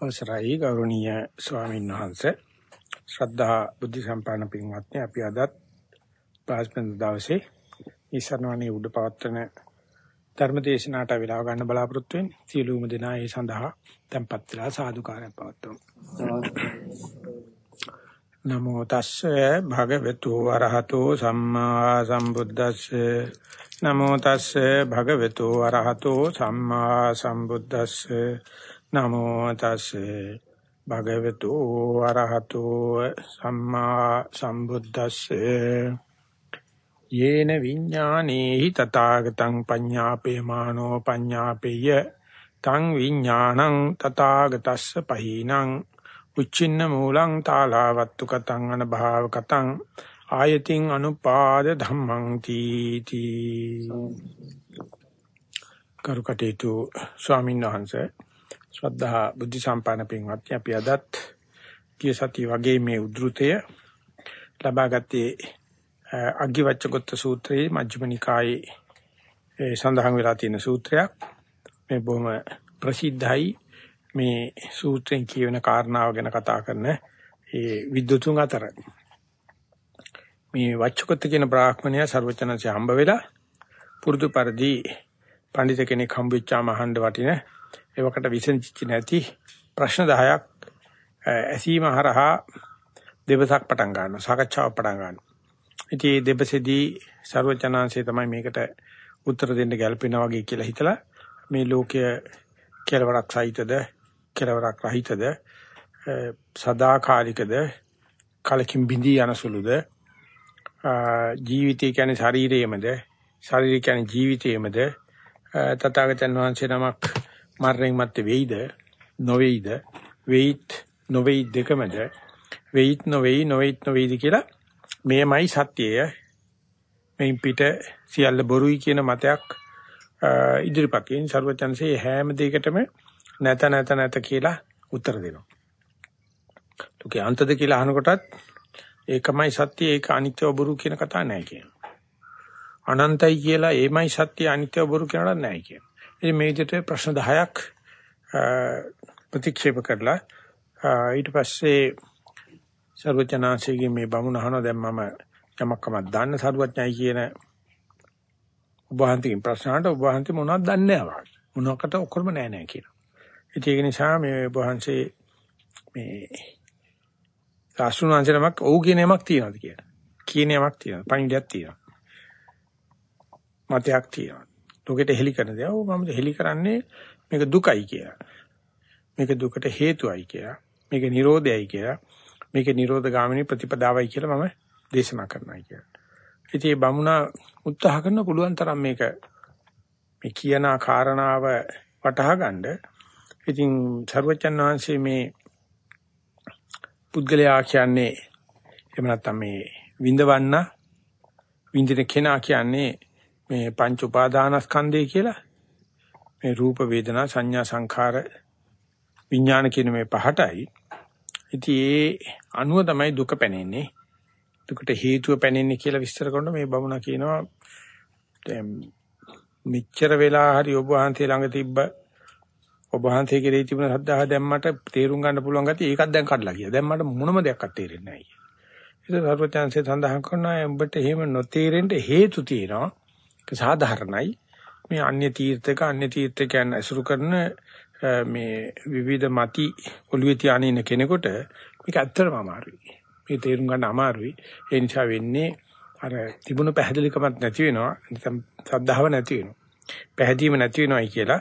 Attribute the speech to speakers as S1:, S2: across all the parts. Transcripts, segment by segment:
S1: අවසරයි ගෞරවනීය ස්වාමීන් වහන්සේ. ශ්‍රද්ධා බුද්ධ සම්පන්න පින්වත්නි අපි අදත් පාස්පෙන් දවසේ ඉස්සරණවනේ උඩ පවත්වන ධර්ම දේශනාවට විලාව ගන්න බලාපොරොත්තු වෙන්නේ. සියලුම දෙනා ඒ සඳහා tempත් වෙලා සාදුකාරයක් පවත්වමු. නමෝ තස්සේ භගවතු වරහතෝ සම්මා සම්බුද්දස්සේ. නමෝ තස්සේ භගවතු වරහතෝ සම්මා සම්බුද්දස්සේ. නමෝ තස්සේ භගවතු ආරහතෝ සම්මා සම්බුද්දස්සේ. යේන විඥානේහි තථාගතං පඤ්ඤාපේමානෝ පඤ්ඤාපේය. තං විඥානං තථාගතස්ස පහීනං. උච්චින්න මූලං තාලාවත්තු කතං අනභාව කතං. ආයතින් අනුපාද ධම්මං තීති. කරුකටේතු ස්වාමීන් වහන්සේ ශ්‍රද්ධා බුද්ධ සම්පන්න පින්වත්නි අපි අදත් ගිය සතිය වගේ මේ උද්ෘතය ලබාගත්තේ අග්ගිවච්ඡගොත්ත සූත්‍රයේ මජ්ක්‍ධිම නිකායේ සඳහන් වෙලා තියෙන සූත්‍රයක්. මේ බොහොම ප්‍රසිද්ධයි. මේ සූත්‍රයෙන් කියවෙන කාරණාව ගැන කතා කරන ඒ විද්වතුන් අතර. මේ වච්චකොත්ත කියන බ්‍රාහ්මණයා ਸਰවචනසේ හම්බ වෙලා පුරුදු පරිදි පඬිත කෙනෙක් හම්බෙච්චාම අහන්න වටින ඒවකට විසඳිච්ච නැති ප්‍රශ්න 10ක් ඇසීම හරහා දෙවසක් පටන් ගන්නවා සාකච්ඡාවක් පටන් ගන්නවා. ඉතින් දෙබසෙදී ਸਰවචනාංශය තමයි මේකට උත්තර දෙන්න ගැලපෙනා වගේ කියලා හිතලා මේ ලෝකය කෙලවරක් සහිතද කෙලවරක් රහිතද සදාකාලිකද කලකින් බිඳී යන සුළුද ජීවිතය කියන්නේ ශරීරයමද ශරීරය කියන්නේ ජීවිතයමද තථාගතයන් වහන්සේ නමක් මරණයන් මැත්තේ වෙයිද නොවේයිද වෙයිත් නොවේයි දෙකමද වෙයිත් නොවේයි නොවේයිත් නොවේයිද කියලා මේමයි සත්‍යය මෙයින් පිට සියල්ල බොරුයි කියන මතයක් ඉදිරිපත් වෙන ਸਰවචන්සේ හැම දෙයකටම නැත නැත නැත කියලා උත්තර දෙනවා. ලෝකේ අන්තද කියලා අහනකොටත් ඒකමයි සත්‍ය ඒක අනිත්‍ය බොරු කියන කතාව නැහැ කියනවා. අනන්තයි කියලා ඒමයි සත්‍ය අනිත්‍ය බොරු කියනවත් නැහැ කියනවා. ඉතින් මේ විදිහට ප්‍රශ්න 10ක් ප්‍රතික්ෂේප කරලා ඊට පස්සේ සර්වඥාන්සේගේ මේ බමුණ අහනවා දැන් මම යමක්කමක් දාන්න සරුවඥයි කියන උභාන්තිකින් ප්‍රශ්නකට උභාන්ති මොනවද දන්නේ නැහැ මොනකට ඔක්කොම නෑ නෑ කියනවා. ඒක නිසා මේ උභාන්සේ මේ සාස්ෘණාංශනමක් ඔව් කියන යමක් තියනවාද කියලා. කියන යමක් තියනවා. පණිවිඩයක් තියනවා. මතයක් තියනවා. ලෝකෙට හෙලි කරන දේ. ඔව් මම හෙලි කරන්නේ මේක දුකයි කියලා. මේක දුකට හේතුවයි කියලා. මේක නිරෝධයයි කියලා. මේක නිරෝධ ගාමිනී ප්‍රතිපදාවයි කියලා මම දේශනා කරනවා කියලා. ඉතින් මේ බමුණා උත්සාහ කරන පුළුවන් තරම් මේක මේ කියන කාරණාව වටහා ගන්න. ඉතින් සර්වචන් වහන්සේ මේ පුද්ගලයා කියන්නේ එහෙම නැත්නම් මේ විඳවන්න විඳින කෙනා කියන්නේ මේ පංච උපාදානස්කන්ධය කියලා මේ රූප වේදනා සංඥා සංඛාර විඥාන කියන මේ පහටයි. ඉතින් ඒ අනුව තමයි දුක පැනෙන්නේ. දුකට හේතුව පැනෙන්නේ කියලා විස්තර කරනකොට මේ බමුණා කියනවා දැන් මෙච්චර වෙලා හරි ඔබ වහන්සේ ළඟ තිබ්බ ඔබ වහන්සේ කෙරෙහි තිබුණ සද්ධාහ දැන් මට තේරුම් ගන්න පුළුවන් ගැතිය ඒකත් දැන් කඩලා ගියා. දැන් මට මොනම දෙයක්වත් තේරෙන්නේ නැහැ. ඒක සර්වඥාන්සේ සඳහන් කරනවා උඹට එහෙම නොතේරෙන්න හේතු තියෙනවා. සාධාරණයි. මේ අන්‍ය තීර්ථක අන්‍ය තීර්ථකයන් ඇසුරු කරන මේ විවිධ mati ඔළුවේ තියාගෙන කෙනෙකුට මේක ඇත්තටම අමාරුයි. මේ තේරුම් ගන්න අමාරුයි. ඒ නිසා වෙන්නේ අර තිබුණු පැහැදිලිකමක් නැති වෙනවා. නැත්නම් සද්ධාව නැති වෙනවා. පැහැදීම නැති වෙනවයි කියලා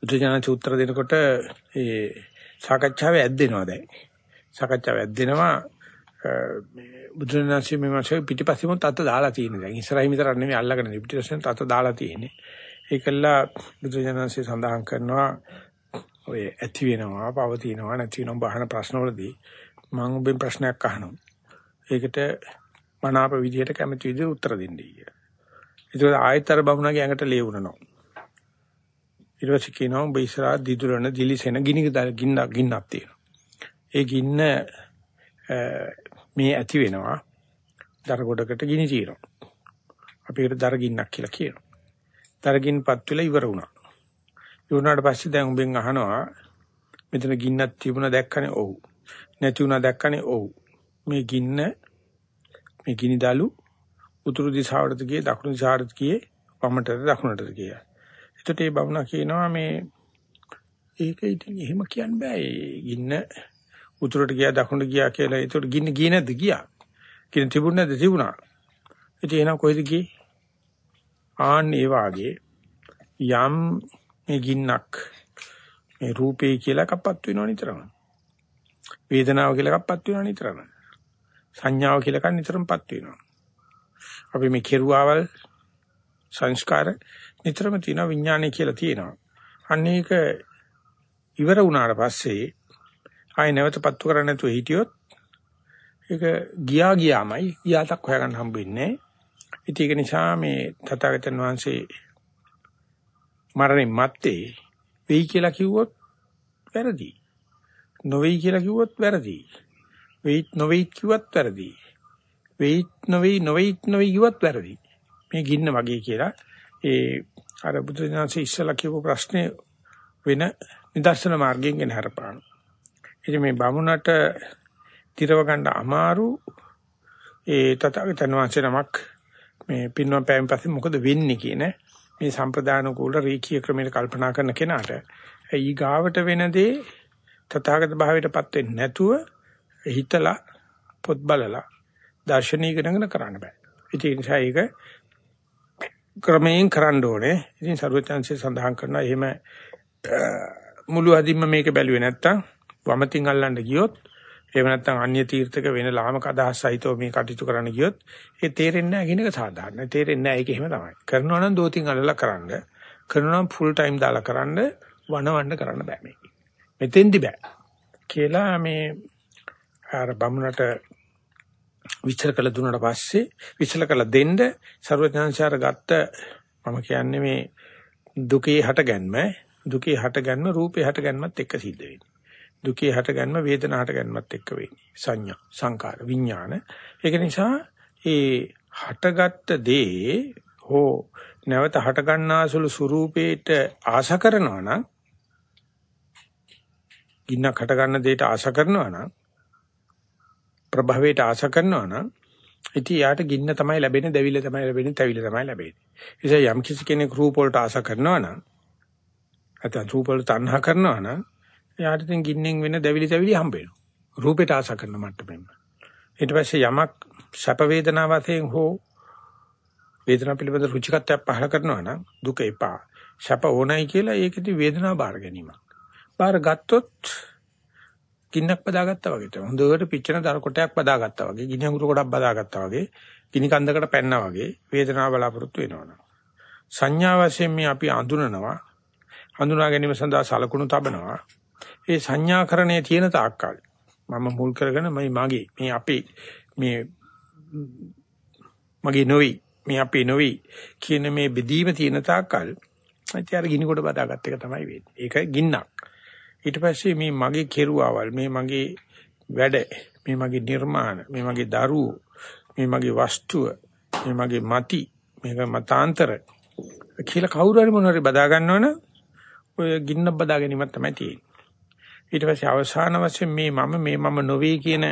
S1: බුදුජානක උත්තර දෙනකොට ඒ සාකච්ඡාවේ ඇද්දෙනවා දැන්. සාකච්ඡාව ඇද්දෙනවා මේ බුදුරජාණන්සේ මේ මාසේ පිටිපස්සෙම තත් දාලා තියෙනවා. දැන් ඉස්සරහින් විතරක් නෙමෙයි අල්ලගෙන පිටිපස්සෙන් තත් දාලා තියෙන්නේ. ඒකල්ලා බුදුරජාණන්සේ සඳහන් කරනවා ඔය ඇති වෙනවා, පවතිනවා, නැති වෙනවා බහන ප්‍රශ්නවලදී මම ඔබෙන් ප්‍රශ්නයක් අහනවා. ඒකට මනාප විදිහට කැමති විදිහට උත්තර දෙන්නයි කියලා. ඒක ආයතර බමුණගේ ඇඟට ලේවුණනවා. ඊට පස්සේ කියනවා ඔබ ඉස්සරහා දිදුරන දිලිසෙන ගිනි ගින්නක් ගින්නක් තියෙනවා. ඒ ගින්න මේ ඇති වෙනවා දර ගොඩකට ගිනි తీරනවා. අපි ඒකට දර ගින්නක් කියලා කියනවා. දර ගින්නපත් වෙලා ඉවර වුණා. ඉවරනාට පස්සේ දැන් උඹෙන් අහනවා මෙතන ගින්නක් තිබුණා දැක්කනේ ඔව්. නැති වුණා දැක්කනේ ඔව්. මේ ගින්න මේ ගිනි දලු උතුරු දිශාවටද ගියේ දකුණු දිශාවටද ගියේ වමටද දකුණටද ගියා. එතකොට මේ බවුණා කියනවා මේ ඒක ඉතින් එහෙම කියන්න බෑ. ගින්න උතුරට ගියා දකුණට ගියා කියලා. එතකොට ගින්න ගියේ නැද්ද ගියා. ගින්න තිබුණ නැද්ද තිබුණා. ඉතින් එහෙනම් කොහෙද ගියේ? ආන් ඒ වාගේ යම් මේ ගින්නක් මේ රූපේ කියලා එකක්පත් වෙනව නිතරම. වේදනාව කියලා එකක්පත් වෙනව නිතරම. සංඥාව කියලා එකක් නිතරමපත් වෙනවා. අපි මේ කෙරුවාවල් සංස්කාර නිතරම තියෙනවා විඥානය කියලා තියෙනවා. අන්න ඒක ඉවර වුණාට පස්සේ ආයෙ නැවතපත්තු කරන්නේ නැතුව හිටියොත් ඒක ගියා ගියාමයි ගියාටක් හොයාගන්න හම්බෙන්නේ නැහැ. ඒක නිසා මේ තථාගතයන් වහන්සේ මරණින් මත්තේ වෙයි කියලා කිව්වොත් වැරදි. නොවේයි කියලා කිව්වොත් වැරදි. වෙයිත් නොවේයිත් කිව්වත් වැරදි. වෙයිත් නොවේයි නොවේයිත් නොවේයි කිව්වත් වැරදි. මේ ගින්න වගේ කියලා ඒ අර බුදුරජාණන්සේ ඉස්සලා කියපු ප්‍රශ්නේ වෙන නිදර්ශන මාර්ගයෙන් ගෙන හරපාන. ඉතින් මේ බමුණට තිරව ගන්න අමාරු ඒ තථාගතයන් වහන්සේ නමක් මේ පින්නම් පෑම් පස්සේ මොකද වෙන්නේ කියන මේ සම්ප්‍රදාන කූල රීකී ක්‍රමයට කල්පනා කරන කෙනාට ඊ ගාවට වෙන දේ තථාගත භාවයටපත් වෙන්නේ නැතුව හිතලා පොත් බලලා දාර්ශනිකණගෙන කරන්න බෑ. ඒ නිසා ඒක ක්‍රමයෙන් කරන්න ඕනේ. ඉතින් ਸਰවඥාන්සේ සඳහන් කරනවා එහෙම මුළු අදින්ම මේක බැලුවේ නැත්තම් වමතින් අල්ලන්න ගියොත් එහෙම නැත්නම් අන්‍ය තීර්ථක වෙන ලාමක අදහස් සහිතව මේ කටයුතු කරන්න ගියොත් ඒ තේරෙන්නේ නැහැ කියන එක සාධාරණයි. තේරෙන්නේ නැහැ ඒක එහෙම තමයි. කරනවා නම් දෝතින් අල්ලලා කරන්න. කරනවා නම් ෆුල් ටයිම් දාලා කරන්න වනවන්න කරන්න බෑ මේක. මෙතෙන්දි බෑ. කියලා මේ අර බමුණට විචාර කළ දුන්නාට පස්සේ විචාර කළ දෙන්න ਸਰවඥාන්සාර ගත්ත මම කියන්නේ මේ දුකේ හටගන්ම දුකේ හටගන්ම රූපේ හටගන්මත් එක්ක සිද්ධ වෙන්නේ. දුකේ හටගන්ම වේදනා හටගන්මත් එක්ක වෙන්නේ. සංඥා, සංකාර, විඥාන. ඒක නිසා ඒ හටගත්ත දේ හෝ නැවත හටගන්නාසුළු ස්වરૂපේට ආශ කරනවා නම් ගින්නක් හටගන්න දෙයට ආශ කරනවා නම් ප්‍රභවයට ආශ කරනවා නම් ඉතින් යාට ගින්න තමයි ලැබෙන්නේ, දෙවිල තමයි ලැබෙන්නේ, තැවිල තමයි ලැබෙන්නේ. ඒ නිසා යම් කිසි කෙනෙක් රූප වලට ආශ කරනවා නම් නැත්නම් රූප වලට තණ්හා කරනවා නම් එයාට ඉතින් ගින්නෙන් වෙන දැවිලි තැවිලි හම්බ වෙනවා. රූපයට ආස කරන මට්ටමෙන්. ඊට පස්සේ යමක් සැප වේදනා වශයෙන් හෝ වේදනාව පිළිබඳ රුචිකත්වයක් පහළ කරනවා නම් දුක එපා. සැප ඕනයි කියලා ඒකෙදි වේදනාව බාර ගැනීමක්. බාර ගත්තොත් ගින්නක් බදාගත්තා වගේ තමයි. හොඳට පිච්චෙන දර කොටයක් බදාගත්තා වගේ, ගිනි අඟුරු කොටක් බදාගත්තා වගේ, ගිනි කන්දකට පැන්නා වගේ වේදනාව බලාපොරොත්තු වෙනවා. සංඥා වශයෙන් මේ අපි අඳුනනවා. හඳුනා ගැනීම සඳහා සලකුණු තබනවා. ඒ සංඥාකරණයේ තියෙන තාක්කල් මම මුල් කරගෙන මේ මගේ මේ අපේ මේ මගේ නොවේ මේ අපේ නොවේ කියන මේ බෙදීම තියෙන තාක්කල් අයිති අර ගිනි කොට බදාගත් එක තමයි වෙන්නේ. ඒක ගින්නක්. ඊට පස්සේ මේ මගේ කෙරුවාවල් මේ මගේ වැඩ මේ මගේ නිර්මාණ මේ මගේ දරුවෝ මේ මගේ වස්තුව මේ මගේ මති මේක මතාන්තර කියලා කවුරු හරි මොනවාරි බදා ගන්නවනම් ඔය ගින්න බදා ගැනීමක් තමයි තියෙන්නේ. ඊට පස්සේ අවසාන වශයෙන් මේ මම මේ මම නොවේ කියන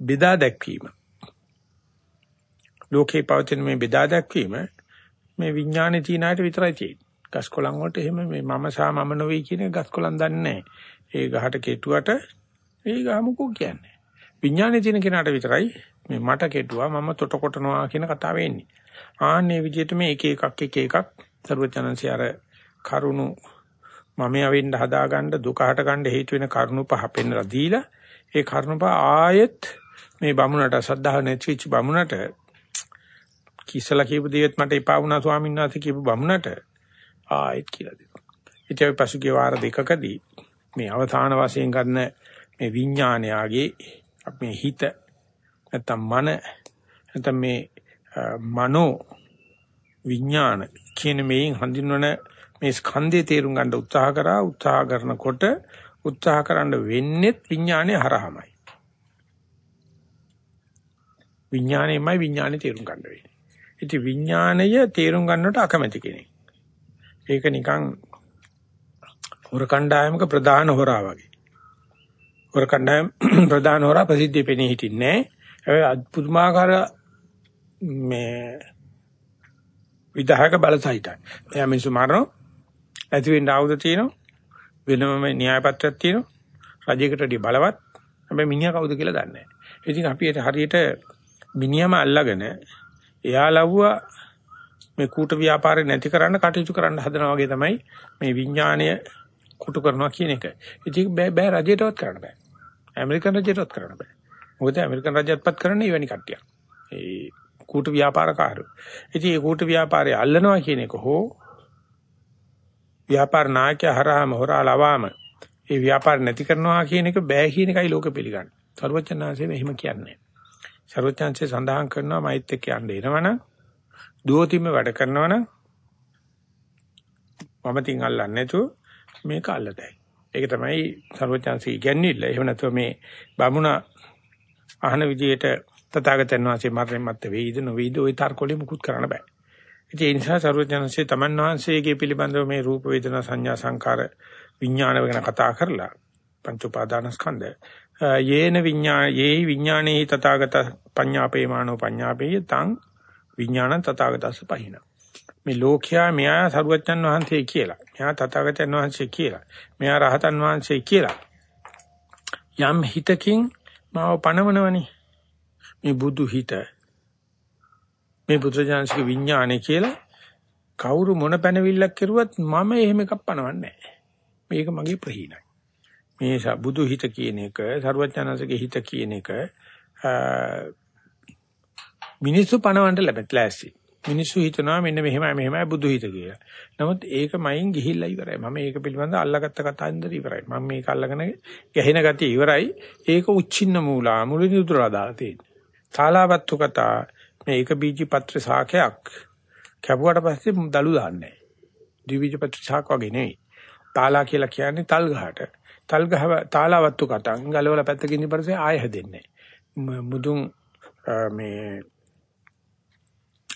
S1: බෙදා දැක්වීම ලෝකේ පවතින මේ බෙදා දැක්වීම මේ විඥානේ තියනාට විතරයි තියෙන්නේ. ගස් කොළන් වලට එහෙම මේ මම සහ මම නොවේ කියන ගස් කොළන් දන්නේ නැහැ. ඒ ගහට කෙටුවට ඒ ගහමුකෝ කියන්නේ. විඥානේ තියෙන කෙනාට විතරයි මේ මට කෙටුවා මම තොට කොටනවා කියන කතාව එන්නේ. ආන්නේ විදිහට මේ එක එකක් එක එකක් සර්වචනන්සේ අර කරුණු මම යවෙන්න හදාගන්න දුක හට ගන්න හේතු වෙන කරුණු පහ පෙන්වලා දීලා ඒ කරුණු පහ ආයෙත් මේ බමුණට සද්ධාව නැතිවෙච්ච බමුණට කිසලා කියපු දේත් මට එපා වුණා ස්වාමීන් වහන්සේ කියපු බමුණට ආයෙත් කියලා දෙනවා. ඊට පසුගිය වාර දෙකකදී මේ අවධාන වශයෙන් ගන්න මේ විඥානයාගේ අපේ හිත නැත්තම් මන නැත්තම් මේ මනෝ විඥාන කියන මේන් හඳුන්වන මේ ස්කන්ධය තේරුම් ගන්න උත්සාහ කරා උත්සාහ කරනකොට උත්සාහ කරන්න වෙන්නේ විඥානයේ හරහමයි. විඥානයමයි විඥානේ තේරුම් ගන්න වෙන්නේ. ඉතින් විඥානය තේරුම් ගන්නට අකමැති කෙනෙක්. ඒක නිකන් හොර කණ්ඩායමක ප්‍රධාන හොරා වගේ. හොර කණ්ඩායම ප්‍රධාන හොරා ප්‍රසිද්ධිය පෙනී හිටින්නේ නැහැ. ඒ පුදුමාකාර මේ විදහාක බලසහිතයි. එයා මිනිස්සු මරනවා. ඇති වෙන්න ආයුධ තියෙනවා. වෙනම න්‍යාය පත්‍රයක් තියෙනවා. රජයකටදී බලවත්. හැබැයි මිනිහා කවුද කියලා දන්නේ නැහැ. ඉතින් අපි හරියට මිනිහම අල්ලගෙන එයා ලව්වා මේ කූට ව්‍යාපාරේ නැති කරන්න කටයුතු කරන්න හදනවා වගේ තමයි මේ විඥාණය කුටු කරනවා කියන එක. ඉතින් බෑ බෑ රජයටවත් කරන්න බෑ. ඇමරිකන් රජයටවත් කරන්න බෑ. මොකද ඇමරිකන් රජයත්පත් කරන්නේ එවැනි කට්ටියක්. ඒ කූට ව්‍යාපාරකාරයෝ. ඉතින් මේ කූට ව්‍යාපාරය අල්ලනවා කියන එක හෝ ව්‍යාපාර නායකයා හරහාම හොරා ලවාම ඒ ව්‍යාපාර නැති කරනවා කියන එක බෑ කියන එකයි ලෝකෙ පිළිගන්නේ. සර්වචන්නාංශයේ එහෙම කියන්නේ. සර්වචන්සේ සඳහන් කරනවා මෛත් එක්ක යන්න එනවනම් දුවතිම වැඩ කරනවනම් මම තින් අල්ලන්නේ නැතුව මේක අල්ලතයි. ඒක තමයි සර්වචන්සේ ඉගැන්විල්ල. එහෙම නැතුව මේ බමුණ අහන විදියට තථාගතයන් වහන්සේ මරණය මත වේද නොවේද ওই තර්කවල මුකුත් කරන්න බෑ. ඉතින් ඒ නිසා සර්වඥාන්සේ තමන් වහන්සේගේ පිළිබඳව මේ රූප වේදනා සංඥා සංකාර විඥාන ගැන කතා කරලා පංච උපාදානස්කන්ධ යේන විඥා යේහි විඥානේ තථාගත පඤ්ඤාපේමානෝ පඤ්ඤාපේය තං විඥාන තථාගතස්ස පහින. මේ ලෝකයා මෙයා සරුවච්චන් වහන්සේ කියලා මෙයා තථාගතයන් වහන්සේ කියලා මෙයා රහතන් වහන්සේ කියලා යම් හිතකින් මාව පණවනවනේ මේ බුදු හිත මේ බුදුජානසික විඥානය කියලා කවුරු මොන පැනවිල්ලක් කරුවත් මම එහෙම එකක් පණවන්නේ නැහැ. මේක මගේ ප්‍රහීනයි. මේ බුදු හිත කියන එක, සරුවචනන්සේගේ හිත කියන එක මිනිස්සු පණවන්න ලැබෙත්ලාසි. මිනිස්සු හිතනවා මෙන්න මෙහෙමයි මෙහෙමයි බුදු හිත කියලා. නමුත් ඒක මයින් ගිහිල්ලා ඉවරයි. මම ඒක පිළිබඳව අල්ලගත්ත කතාන්දර ඉවරයි. මම මේක අල්ලගෙන ගැහෙන ගතිය ඉවරයි. ඒක උච්චින්න මූලා මුලින් උදුරලා දාලා තියෙන්නේ. තාලාවත්තු කතා මේ එක බීජ පත්‍ර ශාකයක් කැපුවට පස්සේ දලු දාන්නේ නැහැ. ද්විබීජ පත්‍ර ශාක වගේ නෙවෙයි. තාලා කියලා කියන්නේ තල් ගහට. තල් ගහ තාලාවත්තු කටන් ගලවලා පැත්තකින් ඉන්න පස්සේ ආය හැදෙන්නේ. මුදුන් මේ